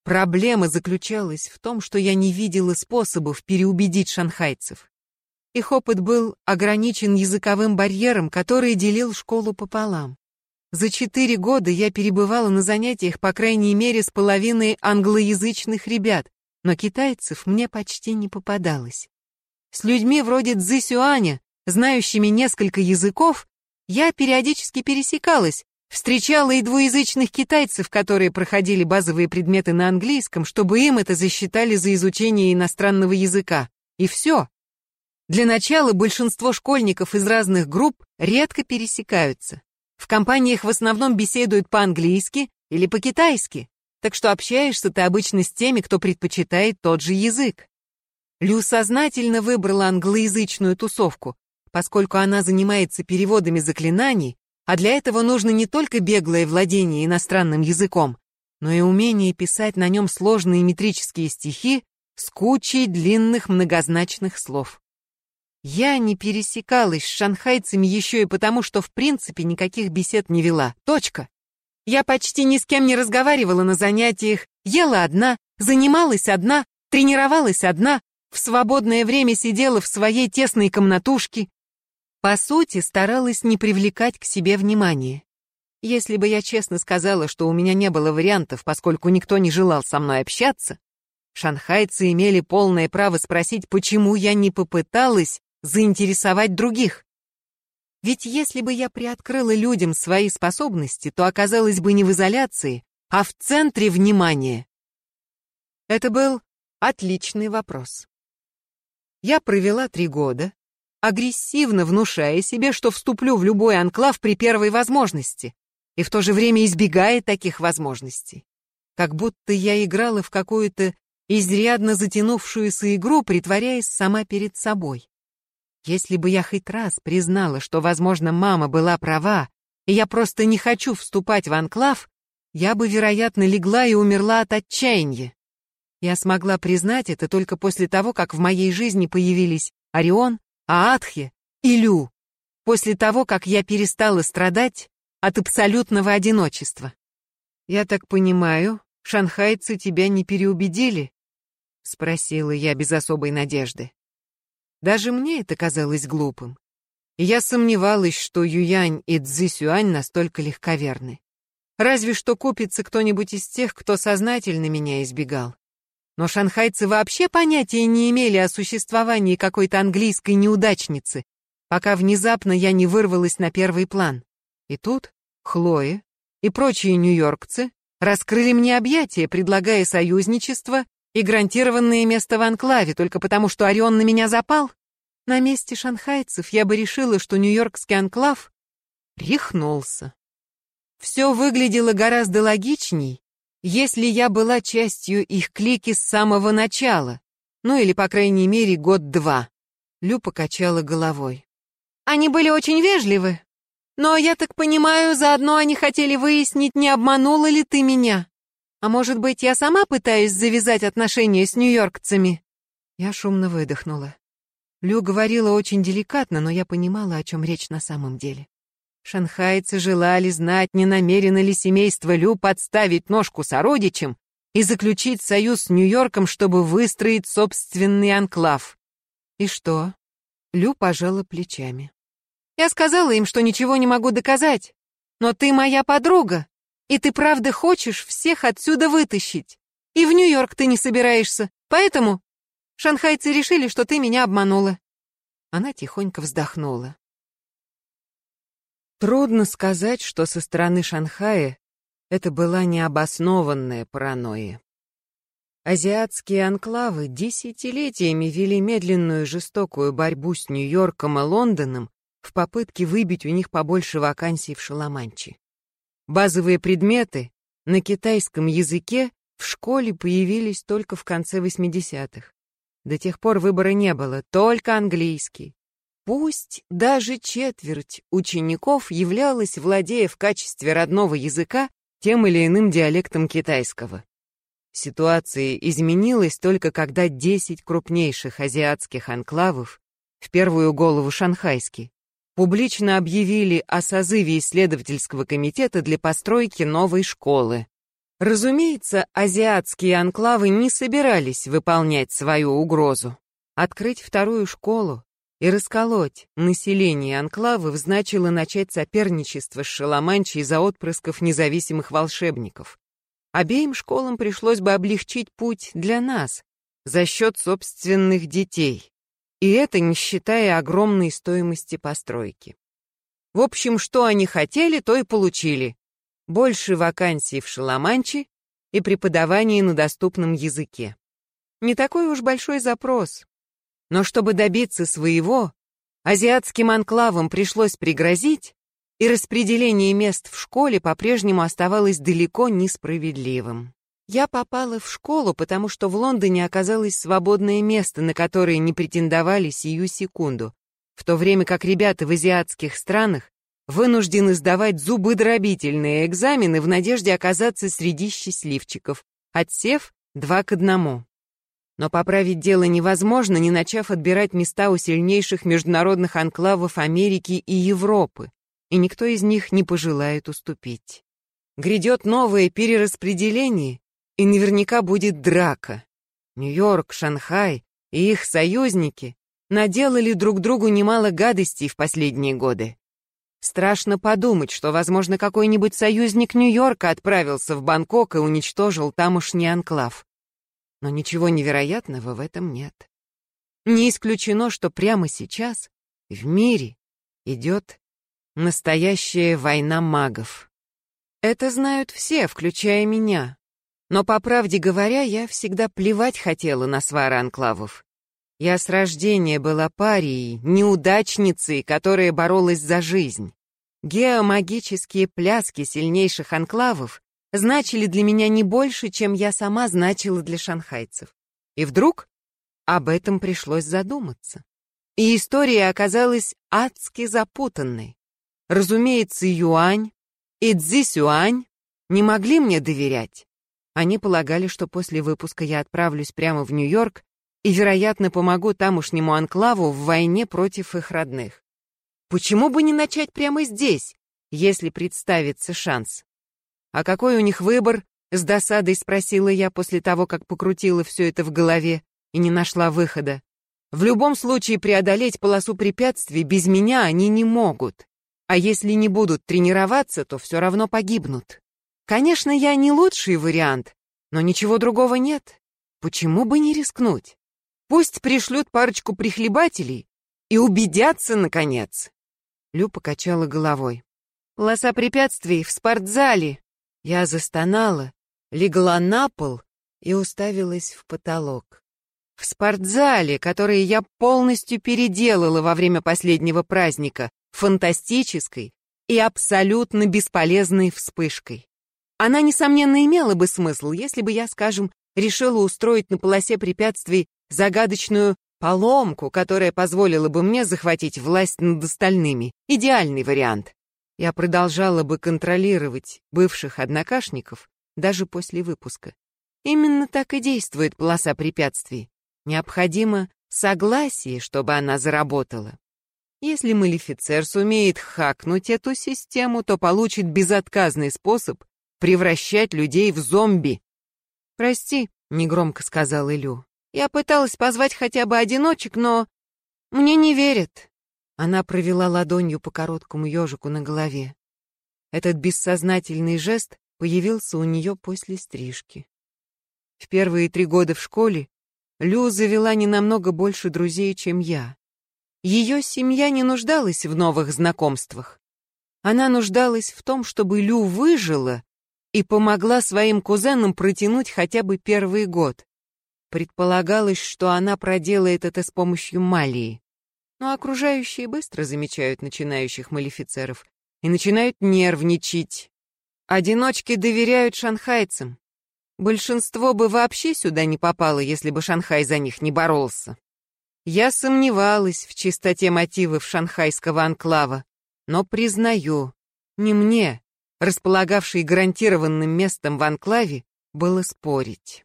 Проблема заключалась в том, что я не видела способов переубедить шанхайцев. Их опыт был ограничен языковым барьером, который делил школу пополам. За четыре года я перебывала на занятиях по крайней мере с половиной англоязычных ребят, но китайцев мне почти не попадалось. С людьми вроде Цзы Сюаня, знающими несколько языков, я периодически пересекалась, встречала и двуязычных китайцев, которые проходили базовые предметы на английском, чтобы им это засчитали за изучение иностранного языка. И все. Для начала большинство школьников из разных групп редко пересекаются. В компаниях в основном беседуют по-английски или по-китайски, так что общаешься ты обычно с теми, кто предпочитает тот же язык. Лю сознательно выбрала англоязычную тусовку, поскольку она занимается переводами заклинаний, а для этого нужно не только беглое владение иностранным языком, но и умение писать на нем сложные метрические стихи с кучей длинных многозначных слов. Я не пересекалась с шанхайцами еще и потому, что в принципе никаких бесед не вела. Точка. Я почти ни с кем не разговаривала на занятиях, ела одна, занималась одна, тренировалась одна, в свободное время сидела в своей тесной комнатушке. По сути, старалась не привлекать к себе внимания. Если бы я честно сказала, что у меня не было вариантов, поскольку никто не желал со мной общаться, шанхайцы имели полное право спросить, почему я не попыталась заинтересовать других. Ведь если бы я приоткрыла людям свои способности, то оказалась бы не в изоляции, а в центре внимания. Это был отличный вопрос. Я провела три года, агрессивно внушая себе, что вступлю в любой анклав при первой возможности, и в то же время избегая таких возможностей. Как будто я играла в какую-то изрядно затянувшуюся игру, притворяясь сама перед собой. Если бы я хоть раз признала, что, возможно, мама была права, и я просто не хочу вступать в анклав, я бы, вероятно, легла и умерла от отчаяния. Я смогла признать это только после того, как в моей жизни появились Орион, Аатхе и Лю, после того, как я перестала страдать от абсолютного одиночества. «Я так понимаю, шанхайцы тебя не переубедили?» — спросила я без особой надежды. Даже мне это казалось глупым. Я сомневалась, что Юянь и Цзисюань настолько легковерны. Разве что купится кто-нибудь из тех, кто сознательно меня избегал. Но шанхайцы вообще понятия не имели о существовании какой-то английской неудачницы, пока внезапно я не вырвалась на первый план. И тут Хлоя и прочие нью-йоркцы раскрыли мне объятия, предлагая союзничество и гарантированное место в анклаве только потому, что Орион на меня запал? На месте шанхайцев я бы решила, что нью-йоркский анклав рехнулся. Все выглядело гораздо логичней, если я была частью их клики с самого начала, ну или, по крайней мере, год-два. Лю покачала головой. Они были очень вежливы, но, я так понимаю, заодно они хотели выяснить, не обманула ли ты меня. А может быть, я сама пытаюсь завязать отношения с нью-йоркцами?» Я шумно выдохнула. Лю говорила очень деликатно, но я понимала, о чем речь на самом деле. Шанхайцы желали знать, не намерено ли семейство Лю подставить ножку сородичам и заключить союз с Нью-Йорком, чтобы выстроить собственный анклав. И что? Лю пожала плечами. Я сказала им, что ничего не могу доказать. Но ты моя подруга, и ты правда хочешь всех отсюда вытащить. И в Нью-Йорк ты не собираешься. Поэтому шанхайцы решили, что ты меня обманула». Она тихонько вздохнула. Трудно сказать, что со стороны Шанхая это была необоснованная паранойя. Азиатские анклавы десятилетиями вели медленную жестокую борьбу с Нью-Йорком и Лондоном в попытке выбить у них побольше вакансий в Шаламанче. Базовые предметы на китайском языке в школе появились только в конце 80-х. До тех пор выбора не было, только английский. Пусть даже четверть учеников являлась, владея в качестве родного языка тем или иным диалектом китайского. Ситуация изменилась только когда 10 крупнейших азиатских анклавов, в первую голову шанхайский, публично объявили о созыве исследовательского комитета для постройки новой школы. Разумеется, азиатские анклавы не собирались выполнять свою угрозу. Открыть вторую школу и расколоть население анклавов значило начать соперничество с Шаламанчей за отпрысков независимых волшебников. Обеим школам пришлось бы облегчить путь для нас за счет собственных детей. И это не считая огромной стоимости постройки. В общем, что они хотели, то и получили. Больше вакансий в Шаламанче и преподавание на доступном языке. Не такой уж большой запрос. Но чтобы добиться своего, азиатским анклавам пришлось пригрозить, и распределение мест в школе по-прежнему оставалось далеко несправедливым. Я попала в школу, потому что в Лондоне оказалось свободное место, на которое не претендовали сию секунду, в то время как ребята в азиатских странах вынуждены сдавать зубодробительные экзамены в надежде оказаться среди счастливчиков, отсев два к одному. Но поправить дело невозможно, не начав отбирать места у сильнейших международных анклавов Америки и Европы, и никто из них не пожелает уступить. Грядет новое перераспределение, и наверняка будет драка. Нью-Йорк, Шанхай и их союзники наделали друг другу немало гадостей в последние годы. Страшно подумать, что, возможно, какой-нибудь союзник Нью-Йорка отправился в Бангкок и уничтожил тамошний анклав. Но ничего невероятного в этом нет. Не исключено, что прямо сейчас в мире идет Настоящая война магов. Это знают все, включая меня. Но, по правде говоря, я всегда плевать хотела на свары анклавов. Я с рождения была парией, неудачницей, которая боролась за жизнь. Геомагические пляски сильнейших анклавов значили для меня не больше, чем я сама значила для шанхайцев. И вдруг об этом пришлось задуматься. И история оказалась адски запутанной. Разумеется, Юань и Цзи не могли мне доверять. Они полагали, что после выпуска я отправлюсь прямо в Нью-Йорк и, вероятно, помогу тамошнему анклаву в войне против их родных. Почему бы не начать прямо здесь, если представится шанс? А какой у них выбор? С досадой спросила я после того, как покрутила все это в голове и не нашла выхода. В любом случае преодолеть полосу препятствий без меня они не могут. А если не будут тренироваться, то все равно погибнут. Конечно, я не лучший вариант, но ничего другого нет. Почему бы не рискнуть? Пусть пришлют парочку прихлебателей и убедятся, наконец. Лю покачала головой. Полоса препятствий в спортзале. Я застонала, легла на пол и уставилась в потолок. В спортзале, который я полностью переделала во время последнего праздника, фантастической и абсолютно бесполезной вспышкой. Она, несомненно, имела бы смысл, если бы я, скажем, решила устроить на полосе препятствий загадочную поломку, которая позволила бы мне захватить власть над остальными. Идеальный вариант. Я продолжала бы контролировать бывших однокашников даже после выпуска. Именно так и действует полоса препятствий. Необходимо согласие, чтобы она заработала. Если Малефицер сумеет хакнуть эту систему, то получит безотказный способ превращать людей в зомби. «Прости», — негромко сказал Илю. «Я пыталась позвать хотя бы одиночек, но мне не верят». Она провела ладонью по короткому ежику на голове. Этот бессознательный жест появился у нее после стрижки. В первые три года в школе Лю завела не намного больше друзей, чем я. Ее семья не нуждалась в новых знакомствах. Она нуждалась в том, чтобы Лю выжила и помогла своим кузенам протянуть хотя бы первый год. Предполагалось, что она проделает это с помощью малии. Но окружающие быстро замечают начинающих малифицеров и начинают нервничать. Одиночки доверяют шанхайцам, Большинство бы вообще сюда не попало, если бы Шанхай за них не боролся. Я сомневалась в чистоте мотивов шанхайского анклава, но признаю, не мне, располагавшей гарантированным местом в анклаве, было спорить.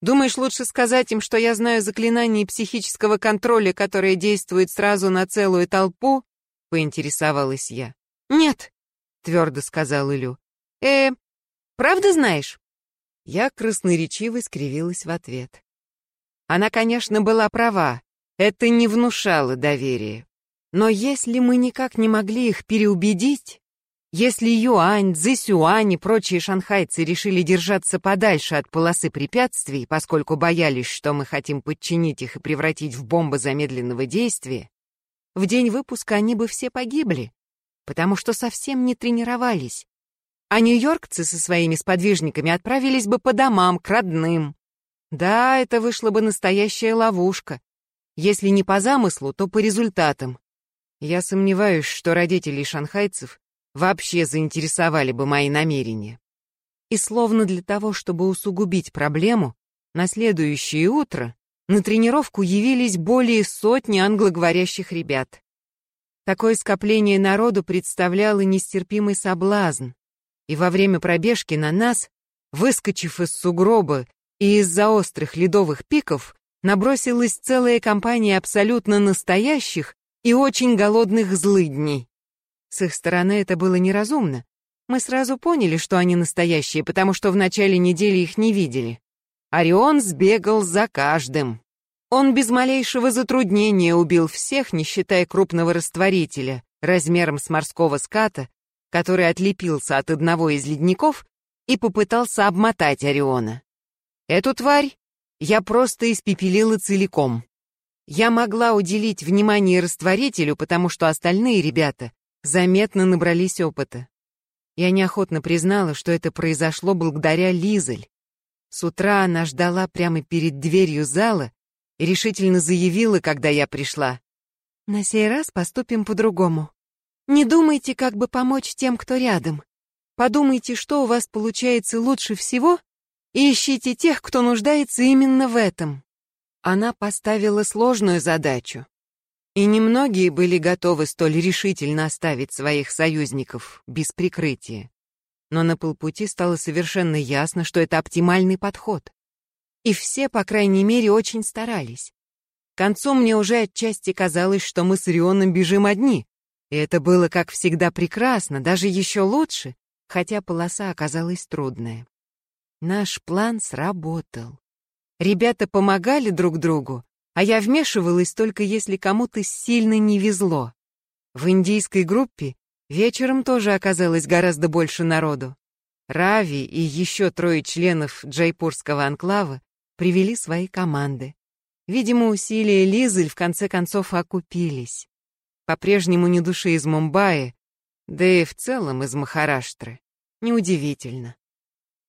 Думаешь, лучше сказать им, что я знаю заклинание психического контроля, которое действует сразу на целую толпу? Поинтересовалась я. Нет, твердо сказал Илю. Э, правда знаешь? Я красноречиво скривилась в ответ. Она, конечно, была права. Это не внушало доверия. Но если мы никак не могли их переубедить, если Юань, Цзисюань и прочие шанхайцы решили держаться подальше от полосы препятствий, поскольку боялись, что мы хотим подчинить их и превратить в бомбы замедленного действия, в день выпуска они бы все погибли, потому что совсем не тренировались, а нью-йоркцы со своими сподвижниками отправились бы по домам, к родным. Да, это вышла бы настоящая ловушка. Если не по замыслу, то по результатам. Я сомневаюсь, что родителей шанхайцев вообще заинтересовали бы мои намерения. И словно для того, чтобы усугубить проблему, на следующее утро на тренировку явились более сотни англоговорящих ребят. Такое скопление народу представляло нестерпимый соблазн и во время пробежки на нас, выскочив из сугроба и из-за острых ледовых пиков, набросилась целая компания абсолютно настоящих и очень голодных злыдней. С их стороны это было неразумно. Мы сразу поняли, что они настоящие, потому что в начале недели их не видели. Орион сбегал за каждым. Он без малейшего затруднения убил всех, не считая крупного растворителя, размером с морского ската, который отлепился от одного из ледников и попытался обмотать Ориона. Эту тварь я просто испепелила целиком. Я могла уделить внимание растворителю, потому что остальные ребята заметно набрались опыта. Я неохотно признала, что это произошло благодаря Лизель. С утра она ждала прямо перед дверью зала и решительно заявила, когда я пришла. «На сей раз поступим по-другому. Не думайте, как бы помочь тем, кто рядом. Подумайте, что у вас получается лучше всего, и ищите тех, кто нуждается именно в этом». Она поставила сложную задачу. И немногие были готовы столь решительно оставить своих союзников без прикрытия. Но на полпути стало совершенно ясно, что это оптимальный подход. И все, по крайней мере, очень старались. К концу мне уже отчасти казалось, что мы с Рионом бежим одни. И это было, как всегда, прекрасно, даже еще лучше, хотя полоса оказалась трудная. Наш план сработал. Ребята помогали друг другу, а я вмешивалась только если кому-то сильно не везло. В индийской группе вечером тоже оказалось гораздо больше народу. Рави и еще трое членов джайпурского анклава привели свои команды. Видимо, усилия Лизель в конце концов окупились. По-прежнему не души из Мумбаи, да и в целом из Махараштры. Неудивительно.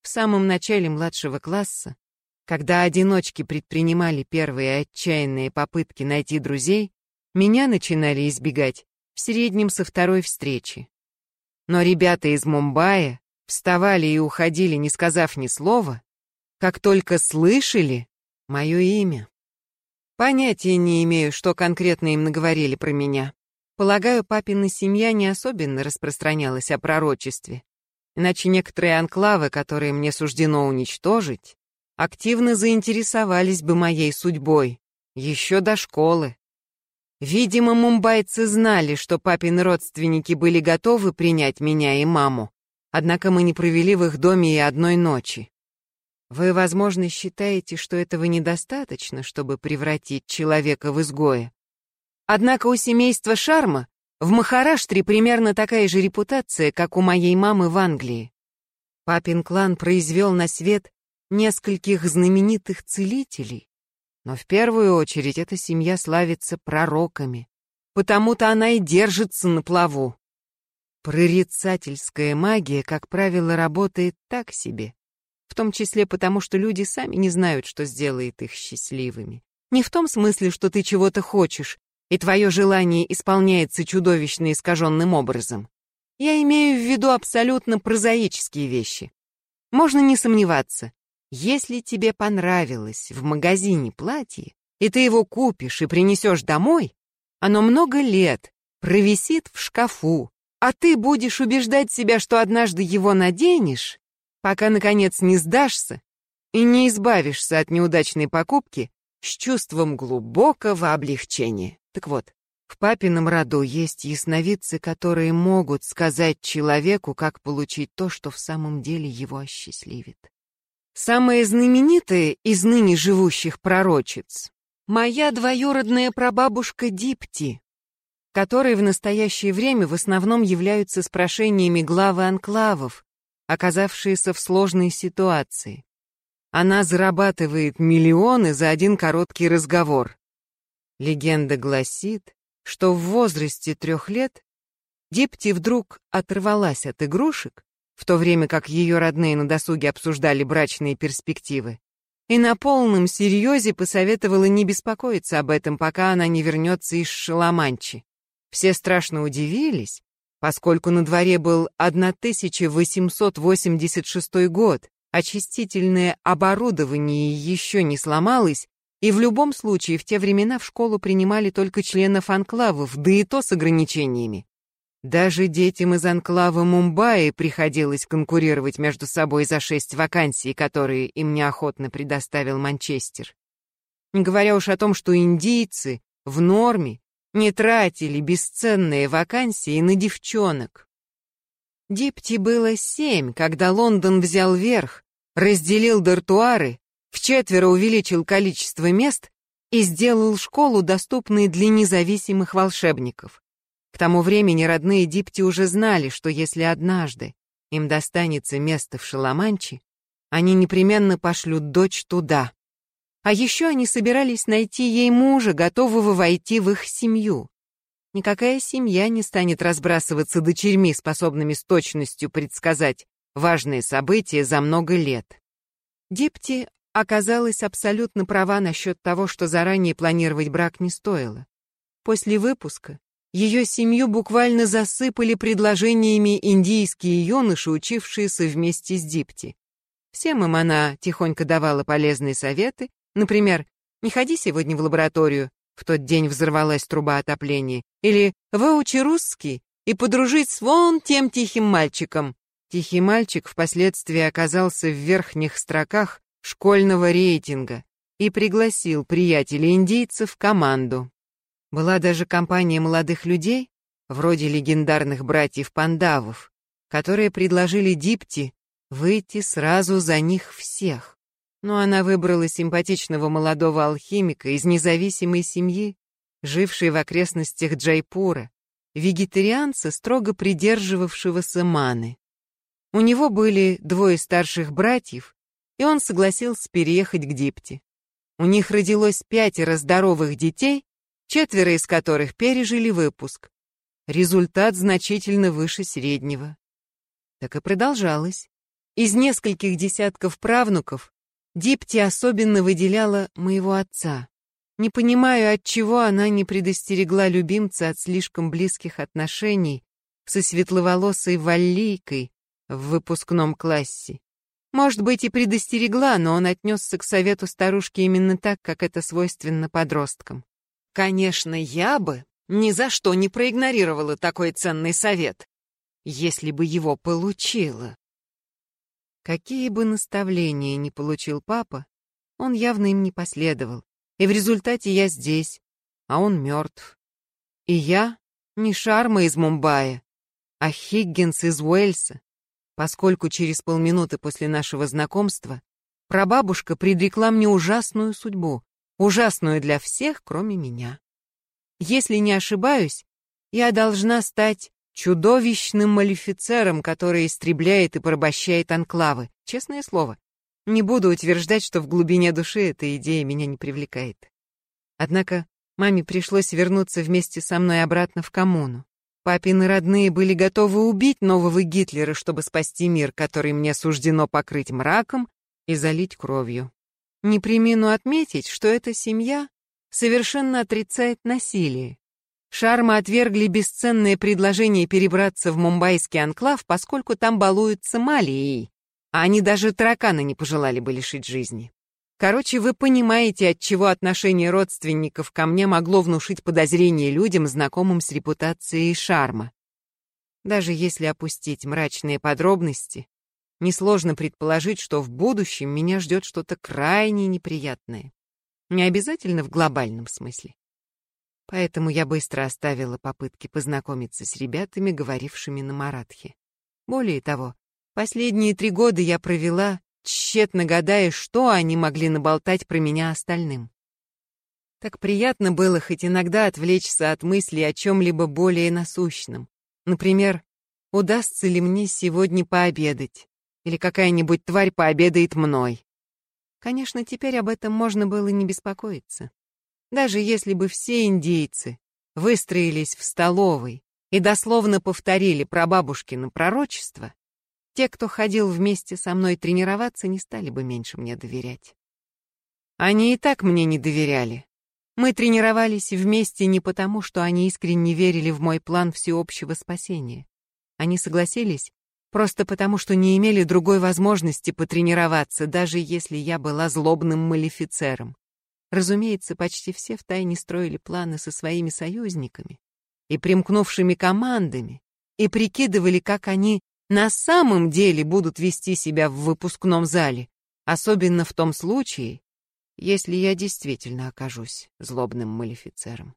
В самом начале младшего класса когда одиночки предпринимали первые отчаянные попытки найти друзей, меня начинали избегать в среднем со второй встречи. Но ребята из Мумбаи вставали и уходили, не сказав ни слова, как только слышали мое имя. Понятия не имею, что конкретно им наговорили про меня. Полагаю, папина семья не особенно распространялась о пророчестве. Иначе некоторые анклавы, которые мне суждено уничтожить, активно заинтересовались бы моей судьбой, еще до школы. Видимо, мумбайцы знали, что папины родственники были готовы принять меня и маму, однако мы не провели в их доме и одной ночи. Вы, возможно, считаете, что этого недостаточно, чтобы превратить человека в изгоя. Однако у семейства Шарма в Махараштре примерно такая же репутация, как у моей мамы в Англии. Папин клан произвел на свет нескольких знаменитых целителей. Но в первую очередь эта семья славится пророками, потому-то она и держится на плаву. Прорицательская магия, как правило, работает так себе, в том числе потому, что люди сами не знают, что сделает их счастливыми. Не в том смысле, что ты чего-то хочешь, и твое желание исполняется чудовищно искаженным образом. Я имею в виду абсолютно прозаические вещи. Можно не сомневаться, если тебе понравилось в магазине платье, и ты его купишь и принесешь домой, оно много лет провисит в шкафу, а ты будешь убеждать себя, что однажды его наденешь, пока, наконец, не сдашься и не избавишься от неудачной покупки с чувством глубокого облегчения. Так вот, в папином роду есть ясновидцы, которые могут сказать человеку, как получить то, что в самом деле его осчастливит. Самая знаменитая из ныне живущих пророчиц — моя двоюродная прабабушка Дипти, которые в настоящее время в основном являются спрошениями главы анклавов, оказавшиеся в сложной ситуации. Она зарабатывает миллионы за один короткий разговор. Легенда гласит, что в возрасте трех лет Дипти вдруг оторвалась от игрушек в то время как ее родные на досуге обсуждали брачные перспективы, и на полном серьезе посоветовала не беспокоиться об этом, пока она не вернется из Шаламанчи. Все страшно удивились, поскольку на дворе был 1886 год, очистительное оборудование еще не сломалось, и в любом случае в те времена в школу принимали только членов анклавов, да и то с ограничениями. Даже детям из анклава Мумбаи приходилось конкурировать между собой за шесть вакансий, которые им неохотно предоставил Манчестер. Не говоря уж о том, что индийцы в норме не тратили бесценные вакансии на девчонок. Дипти было семь, когда Лондон взял верх, разделил дартуары, вчетверо увеличил количество мест и сделал школу доступной для независимых волшебников. К тому времени родные Дипти уже знали, что если однажды им достанется место в Шаламанче, они непременно пошлют дочь туда. А еще они собирались найти ей мужа, готового войти в их семью. Никакая семья не станет разбрасываться дочерьми, способными с точностью предсказать важные события за много лет. Дипти оказалась абсолютно права насчет того, что заранее планировать брак не стоило. После выпуска ее семью буквально засыпали предложениями индийские юноши, учившиеся вместе с Дипти. Всем им она тихонько давала полезные советы, например, «Не ходи сегодня в лабораторию, в тот день взорвалась труба отопления», или «Выучи русский и подружить с вон тем тихим мальчиком». Тихий мальчик впоследствии оказался в верхних строках школьного рейтинга и пригласил приятелей индейцев в команду. Была даже компания молодых людей, вроде легендарных братьев Пандавов, которые предложили Дипти выйти сразу за них всех. Но она выбрала симпатичного молодого алхимика из независимой семьи, жившей в окрестностях Джайпура, вегетарианца, строго придерживавшегося маны. У него были двое старших братьев, и он согласился переехать к Дипти. У них родилось пятеро здоровых детей, четверо из которых пережили выпуск. Результат значительно выше среднего. Так и продолжалось. Из нескольких десятков правнуков Дипти особенно выделяла моего отца. Не понимаю, от чего она не предостерегла любимца от слишком близких отношений со светловолосой Валлийкой в выпускном классе. Может быть, и предостерегла, но он отнесся к совету старушки именно так, как это свойственно подросткам. Конечно, я бы ни за что не проигнорировала такой ценный совет, если бы его получила. Какие бы наставления ни получил папа, он явно им не последовал. И в результате я здесь, а он мертв. И я не Шарма из Мумбаи, а Хиггинс из Уэльса, поскольку через полминуты после нашего знакомства прабабушка предрекла мне ужасную судьбу, ужасную для всех, кроме меня. Если не ошибаюсь, я должна стать чудовищным малефицером, который истребляет и порабощает анклавы. Честное слово. Не буду утверждать, что в глубине души эта идея меня не привлекает. Однако маме пришлось вернуться вместе со мной обратно в коммуну. Папины родные были готовы убить нового Гитлера, чтобы спасти мир, который мне суждено покрыть мраком и залить кровью. Не примену отметить, что эта семья совершенно отрицает насилие. Шарма отвергли бесценное предложение перебраться в мумбайский анклав, поскольку там балуются малией, а они даже таракана не пожелали бы лишить жизни. Короче, вы понимаете, от чего отношение родственников ко мне могло внушить подозрение людям, знакомым с репутацией Шарма. Даже если опустить мрачные подробности, несложно предположить, что в будущем меня ждет что-то крайне неприятное. Не обязательно в глобальном смысле. Поэтому я быстро оставила попытки познакомиться с ребятами, говорившими на маратхе. Более того, последние три года я провела, тщетно гадая, что они могли наболтать про меня остальным. Так приятно было хоть иногда отвлечься от мысли о чем-либо более насущном. Например, удастся ли мне сегодня пообедать? Или какая-нибудь тварь пообедает мной? Конечно, теперь об этом можно было не беспокоиться. Даже если бы все индейцы выстроились в столовой и дословно повторили про бабушкино пророчество, те, кто ходил вместе со мной тренироваться, не стали бы меньше мне доверять. Они и так мне не доверяли. Мы тренировались вместе не потому, что они искренне верили в мой план всеобщего спасения. Они согласились просто потому, что не имели другой возможности потренироваться, даже если я была злобным малефицером. Разумеется, почти все втайне строили планы со своими союзниками и примкнувшими командами и прикидывали, как они на самом деле будут вести себя в выпускном зале, особенно в том случае, если я действительно окажусь злобным малефицером.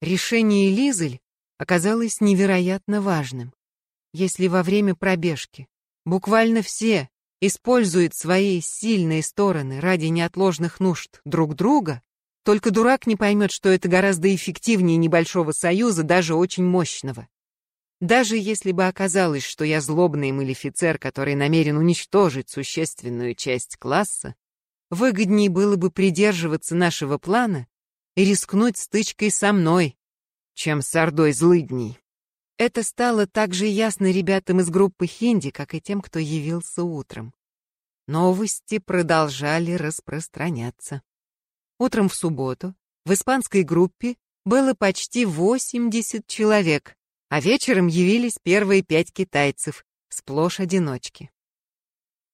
Решение Лизель оказалось невероятно важным. Если во время пробежки буквально все использует свои сильные стороны ради неотложных нужд друг друга, только дурак не поймет, что это гораздо эффективнее небольшого союза, даже очень мощного. Даже если бы оказалось, что я злобный малефицер, который намерен уничтожить существенную часть класса, выгоднее было бы придерживаться нашего плана и рискнуть стычкой со мной, чем с ордой злыдней. Это стало так же ясно ребятам из группы Хинди, как и тем, кто явился утром. Новости продолжали распространяться. Утром в субботу в испанской группе было почти 80 человек, а вечером явились первые пять китайцев, сплошь одиночки.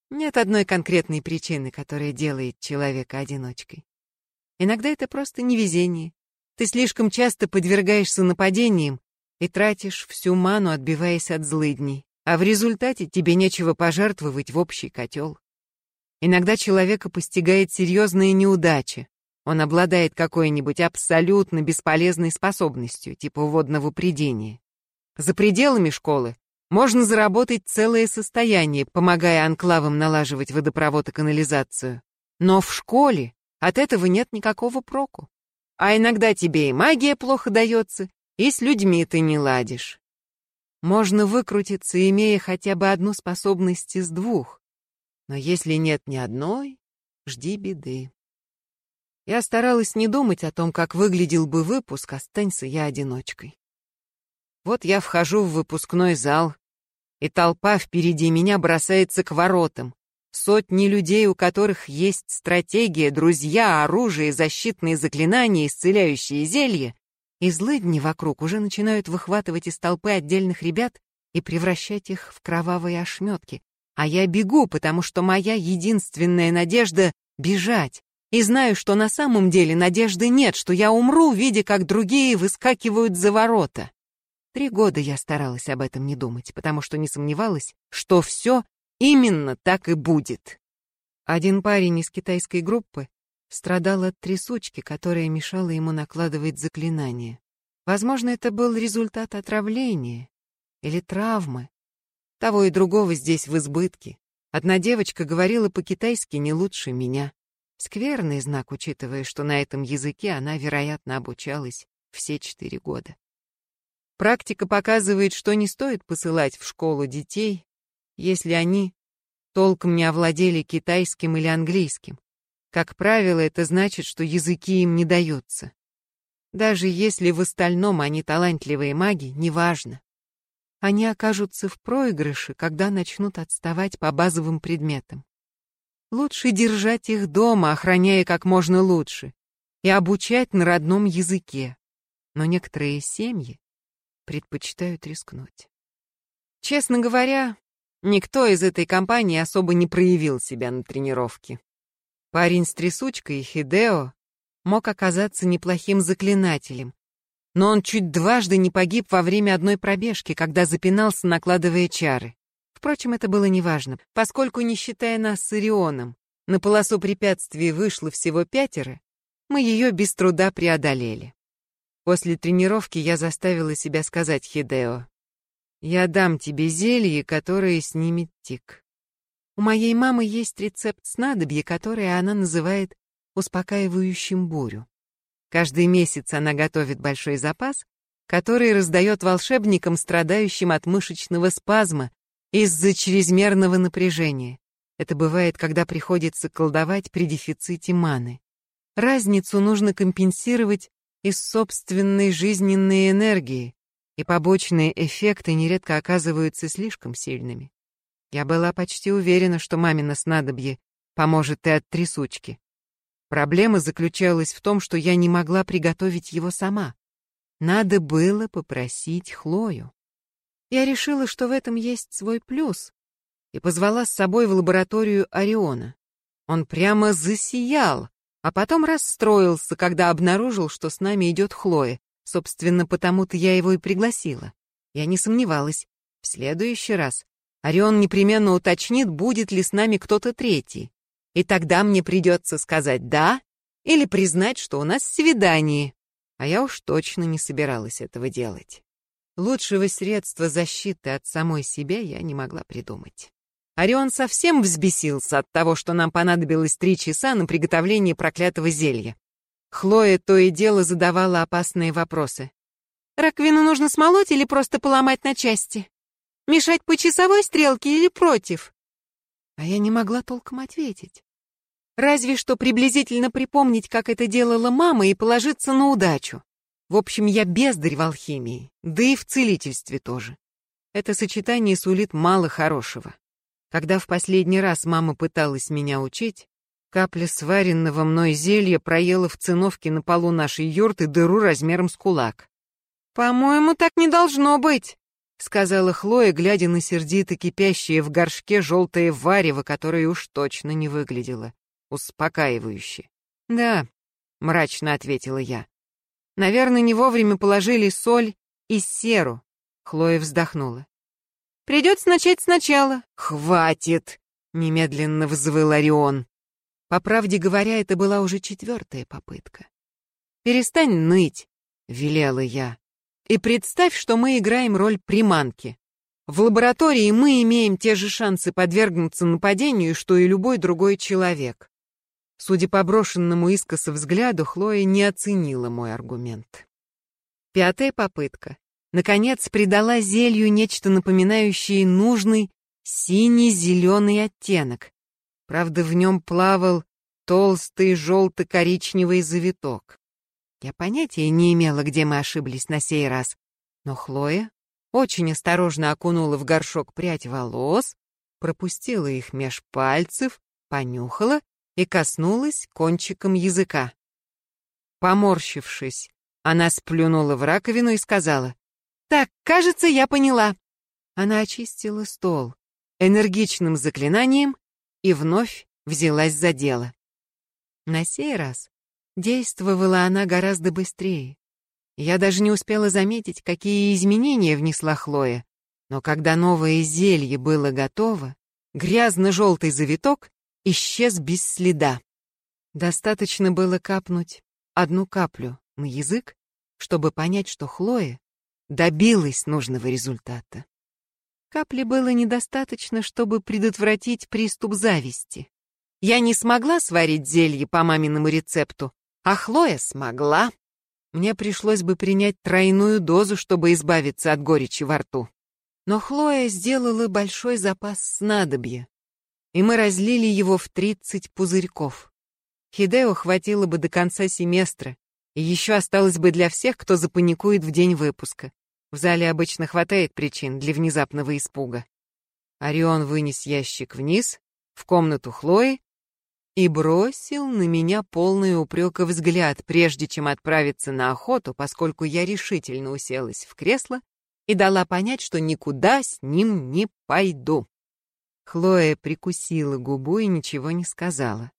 Нет одной конкретной причины, которая делает человека одиночкой. Иногда это просто невезение. Ты слишком часто подвергаешься нападениям и тратишь всю ману, отбиваясь от злыдней, а в результате тебе нечего пожертвовать в общий котел. Иногда человека постигает серьезная неудача. Он обладает какой-нибудь абсолютно бесполезной способностью, типа водного предения. За пределами школы можно заработать целое состояние, помогая анклавам налаживать водопровод и канализацию. Но в школе от этого нет никакого проку. А иногда тебе и магия плохо дается, и с людьми ты не ладишь. Можно выкрутиться, имея хотя бы одну способность из двух. Но если нет ни одной, жди беды. Я старалась не думать о том, как выглядел бы выпуск, останься я одиночкой. Вот я вхожу в выпускной зал, и толпа впереди меня бросается к воротам. Сотни людей, у которых есть стратегия, друзья, оружие, защитные заклинания, исцеляющие зелья, и злыдни вокруг уже начинают выхватывать из толпы отдельных ребят и превращать их в кровавые ошметки. А я бегу, потому что моя единственная надежда — бежать. И знаю, что на самом деле надежды нет, что я умру, видя, как другие выскакивают за ворота. Три года я старалась об этом не думать, потому что не сомневалась, что все именно так и будет. Один парень из китайской группы страдал от трясучки, которая мешала ему накладывать заклинания. Возможно, это был результат отравления или травмы. Того и другого здесь в избытке. Одна девочка говорила по-китайски не лучше меня. Скверный знак, учитывая, что на этом языке она, вероятно, обучалась все четыре года. Практика показывает, что не стоит посылать в школу детей, если они толком не овладели китайским или английским. Как правило, это значит, что языки им не даются. Даже если в остальном они талантливые маги, неважно. Они окажутся в проигрыше, когда начнут отставать по базовым предметам. Лучше держать их дома, охраняя как можно лучше, и обучать на родном языке. Но некоторые семьи предпочитают рискнуть. Честно говоря, никто из этой компании особо не проявил себя на тренировке. Парень с трясучкой, Хидео, мог оказаться неплохим заклинателем, но он чуть дважды не погиб во время одной пробежки, когда запинался, накладывая чары. Впрочем, это было неважно, поскольку, не считая нас с Ирионом, на полосу препятствий вышло всего пятеро, мы ее без труда преодолели. После тренировки я заставила себя сказать Хидео, «Я дам тебе зелье, которое снимет тик». У моей мамы есть рецепт снадобья, которое она называет успокаивающим бурю. Каждый месяц она готовит большой запас, который раздает волшебникам, страдающим от мышечного спазма из-за чрезмерного напряжения. Это бывает, когда приходится колдовать при дефиците маны. Разницу нужно компенсировать из собственной жизненной энергии, и побочные эффекты нередко оказываются слишком сильными. Я была почти уверена, что мамина снадобье поможет и от трясучки. Проблема заключалась в том, что я не могла приготовить его сама. Надо было попросить Хлою. Я решила, что в этом есть свой плюс, и позвала с собой в лабораторию Ориона. Он прямо засиял, а потом расстроился, когда обнаружил, что с нами идет Хлоя. Собственно, потому-то я его и пригласила. Я не сомневалась. В следующий раз Орион непременно уточнит, будет ли с нами кто-то третий. И тогда мне придется сказать «да» или признать, что у нас свидание. А я уж точно не собиралась этого делать. Лучшего средства защиты от самой себя я не могла придумать. Орион совсем взбесился от того, что нам понадобилось три часа на приготовление проклятого зелья. Хлоя то и дело задавала опасные вопросы. «Раковину нужно смолоть или просто поломать на части? Мешать по часовой стрелке или против?» А я не могла толком ответить. Разве что приблизительно припомнить, как это делала мама, и положиться на удачу. В общем, я бездарь в алхимии, да и в целительстве тоже. Это сочетание сулит мало хорошего. Когда в последний раз мама пыталась меня учить, капля сваренного мной зелья проела в циновке на полу нашей юрты дыру размером с кулак. «По-моему, так не должно быть», — сказала Хлоя, глядя на сердито кипящее в горшке желтое варево, которое уж точно не выглядело. Успокаивающе. «Да», — мрачно ответила я. «Наверное, не вовремя положили соль и серу», — Хлоя вздохнула. «Придется начать сначала». «Хватит!» — немедленно взвыл Орион. По правде говоря, это была уже четвертая попытка. «Перестань ныть», — велела я. И представь, что мы играем роль приманки. В лаборатории мы имеем те же шансы подвергнуться нападению, что и любой другой человек. Судя по брошенному искоса взгляду, Хлоя не оценила мой аргумент. Пятая попытка. Наконец, придала зелью нечто напоминающее нужный синий-зеленый оттенок. Правда, в нем плавал толстый желто-коричневый завиток. Я понятия не имела, где мы ошиблись на сей раз. Но Хлоя очень осторожно окунула в горшок прядь волос, пропустила их меж пальцев, понюхала и коснулась кончиком языка. Поморщившись, она сплюнула в раковину и сказала, «Так, кажется, я поняла». Она очистила стол энергичным заклинанием и вновь взялась за дело. На сей раз Действовала она гораздо быстрее. Я даже не успела заметить, какие изменения внесла Хлоя. Но когда новое зелье было готово, грязно-желтый завиток исчез без следа. Достаточно было капнуть одну каплю на язык, чтобы понять, что Хлоя добилась нужного результата. Капли было недостаточно, чтобы предотвратить приступ зависти. Я не смогла сварить зелье по маминому рецепту, а Хлоя смогла. Мне пришлось бы принять тройную дозу, чтобы избавиться от горечи во рту. Но Хлоя сделала большой запас снадобья, и мы разлили его в 30 пузырьков. Хидео хватило бы до конца семестра, и еще осталось бы для всех, кто запаникует в день выпуска. В зале обычно хватает причин для внезапного испуга. Орион вынес ящик вниз, в комнату Хлои, и бросил на меня полный упрека взгляд, прежде чем отправиться на охоту, поскольку я решительно уселась в кресло и дала понять, что никуда с ним не пойду. Хлоя прикусила губу и ничего не сказала.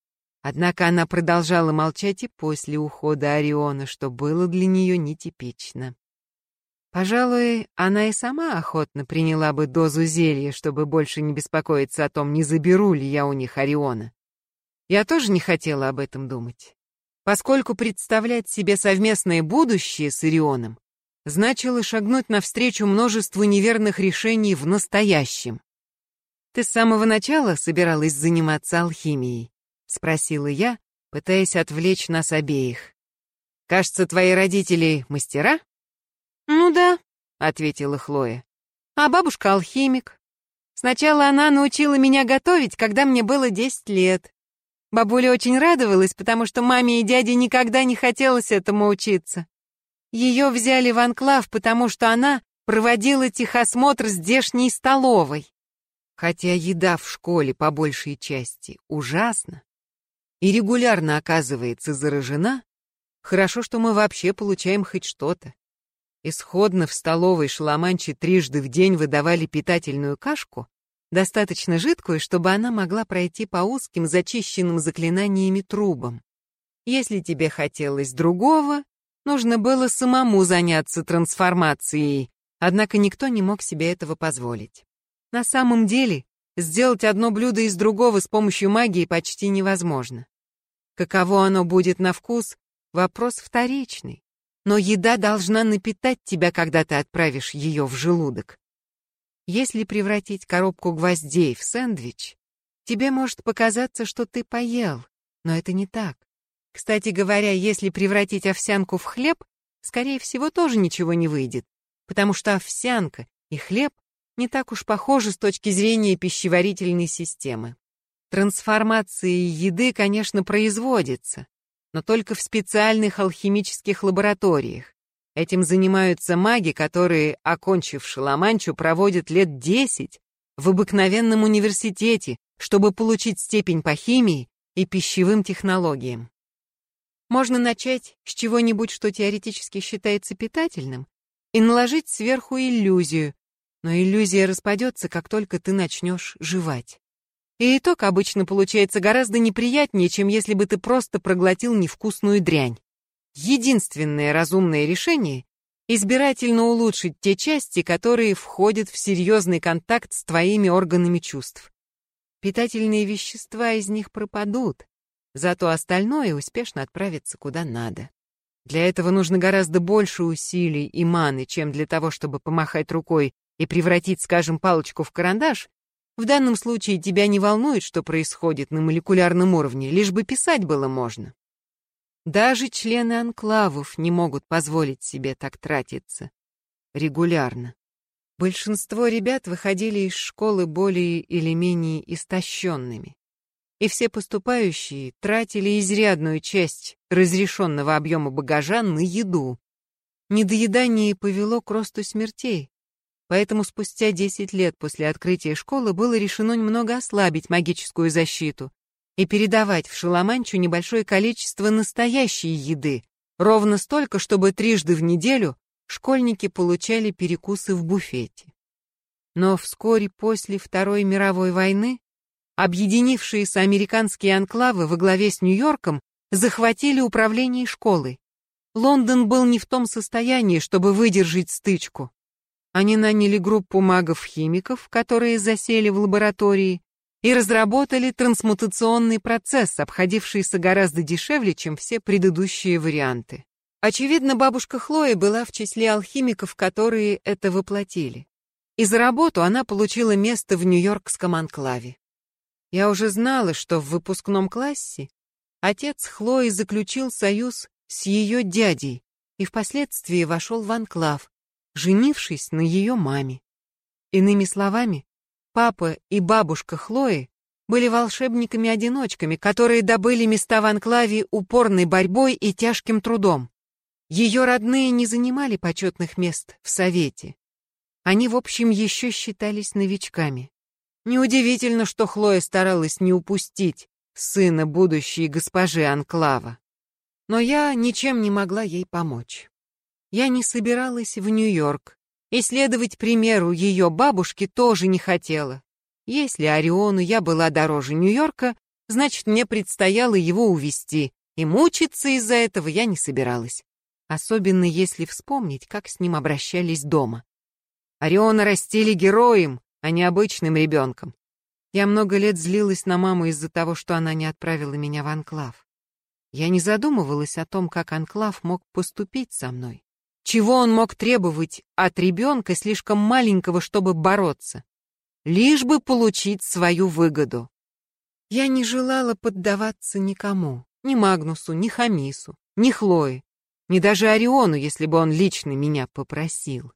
Однако она продолжала молчать и после ухода Ориона, что было для нее нетипично. Пожалуй, она и сама охотно приняла бы дозу зелья, чтобы больше не беспокоиться о том, не заберу ли я у них Ориона. Я тоже не хотела об этом думать, поскольку представлять себе совместное будущее с Ирионом значило шагнуть навстречу множеству неверных решений в настоящем. «Ты с самого начала собиралась заниматься алхимией?» — спросила я, пытаясь отвлечь нас обеих. «Кажется, твои родители мастера?» «Ну да», — ответила Хлоя. «А бабушка алхимик. Сначала она научила меня готовить, когда мне было десять лет. Бабуля очень радовалась, потому что маме и дяде никогда не хотелось этому учиться. Ее взяли в анклав, потому что она проводила техосмотр здешней столовой. Хотя еда в школе по большей части ужасна и регулярно оказывается заражена, хорошо, что мы вообще получаем хоть что-то. Исходно в столовой шаламанчи трижды в день выдавали питательную кашку, достаточно жидкую, чтобы она могла пройти по узким, зачищенным заклинаниями трубам. Если тебе хотелось другого, нужно было самому заняться трансформацией, однако никто не мог себе этого позволить. На самом деле, сделать одно блюдо из другого с помощью магии почти невозможно. Каково оно будет на вкус — вопрос вторичный. Но еда должна напитать тебя, когда ты отправишь ее в желудок. Если превратить коробку гвоздей в сэндвич, тебе может показаться, что ты поел, но это не так. Кстати говоря, если превратить овсянку в хлеб, скорее всего, тоже ничего не выйдет, потому что овсянка и хлеб не так уж похожи с точки зрения пищеварительной системы. Трансформация еды, конечно, производится, но только в специальных алхимических лабораториях, Этим занимаются маги, которые, окончив Шаламанчу, проводят лет десять в обыкновенном университете, чтобы получить степень по химии и пищевым технологиям. Можно начать с чего-нибудь, что теоретически считается питательным, и наложить сверху иллюзию, но иллюзия распадется, как только ты начнешь жевать. И итог обычно получается гораздо неприятнее, чем если бы ты просто проглотил невкусную дрянь. Единственное разумное решение — избирательно улучшить те части, которые входят в серьезный контакт с твоими органами чувств. Питательные вещества из них пропадут, зато остальное успешно отправится куда надо. Для этого нужно гораздо больше усилий и маны, чем для того, чтобы помахать рукой и превратить, скажем, палочку в карандаш, в данном случае тебя не волнует, что происходит на молекулярном уровне, лишь бы писать было можно. Даже члены анклавов не могут позволить себе так тратиться. Регулярно. Большинство ребят выходили из школы более или менее истощенными. И все поступающие тратили изрядную часть разрешенного объема багажа на еду. Недоедание повело к росту смертей, Поэтому спустя 10 лет после открытия школы было решено немного ослабить магическую защиту и передавать в Шаламанчу небольшое количество настоящей еды, ровно столько, чтобы трижды в неделю школьники получали перекусы в буфете. Но вскоре после Второй мировой войны объединившиеся американские анклавы во главе с Нью-Йорком захватили управление школой. Лондон был не в том состоянии, чтобы выдержать стычку. Они наняли группу магов-химиков, которые засели в лаборатории, и разработали трансмутационный процесс, обходившийся гораздо дешевле, чем все предыдущие варианты. Очевидно, бабушка Хлоя была в числе алхимиков, которые это воплотили. И за работу она получила место в Нью-Йоркском анклаве. Я уже знала, что в выпускном классе отец Хлои заключил союз с ее дядей и впоследствии вошел в анклав, женившись на ее маме. Иными словами, папа и бабушка Хлои были волшебниками-одиночками, которые добыли места в анклаве упорной борьбой и тяжким трудом. Ее родные не занимали почетных мест в Совете. Они, в общем, еще считались новичками. Неудивительно, что Хлоя старалась не упустить сына будущей госпожи Анклава. Но я ничем не могла ей помочь я не собиралась в Нью-Йорк, и следовать примеру ее бабушки тоже не хотела. Если Ориону я была дороже Нью-Йорка, значит, мне предстояло его увезти, и мучиться из-за этого я не собиралась. Особенно если вспомнить, как с ним обращались дома. Ориона растили героем, а не обычным ребенком. Я много лет злилась на маму из-за того, что она не отправила меня в Анклав. Я не задумывалась о том, как Анклав мог поступить со мной. Чего он мог требовать от ребенка слишком маленького, чтобы бороться? Лишь бы получить свою выгоду. Я не желала поддаваться никому, ни Магнусу, ни Хамису, ни Хлое, ни даже Ориону, если бы он лично меня попросил.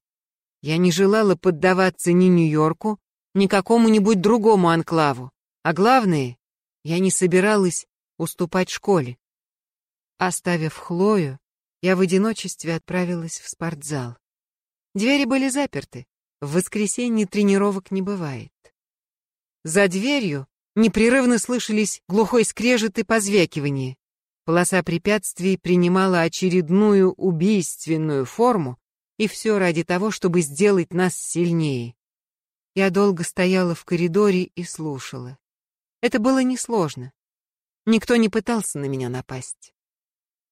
Я не желала поддаваться ни Нью-Йорку, ни какому-нибудь другому анклаву, а главное, я не собиралась уступать школе. Оставив Хлою, я в одиночестве отправилась в спортзал. Двери были заперты. В воскресенье тренировок не бывает. За дверью непрерывно слышались глухой скрежет и позвякивание. Полоса препятствий принимала очередную убийственную форму, и все ради того, чтобы сделать нас сильнее. Я долго стояла в коридоре и слушала. Это было несложно. Никто не пытался на меня напасть.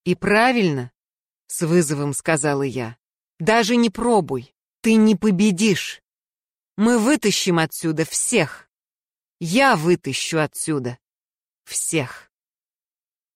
И правильно, с вызовом сказала я. Даже не пробуй, ты не победишь. Мы вытащим отсюда всех. Я вытащу отсюда всех.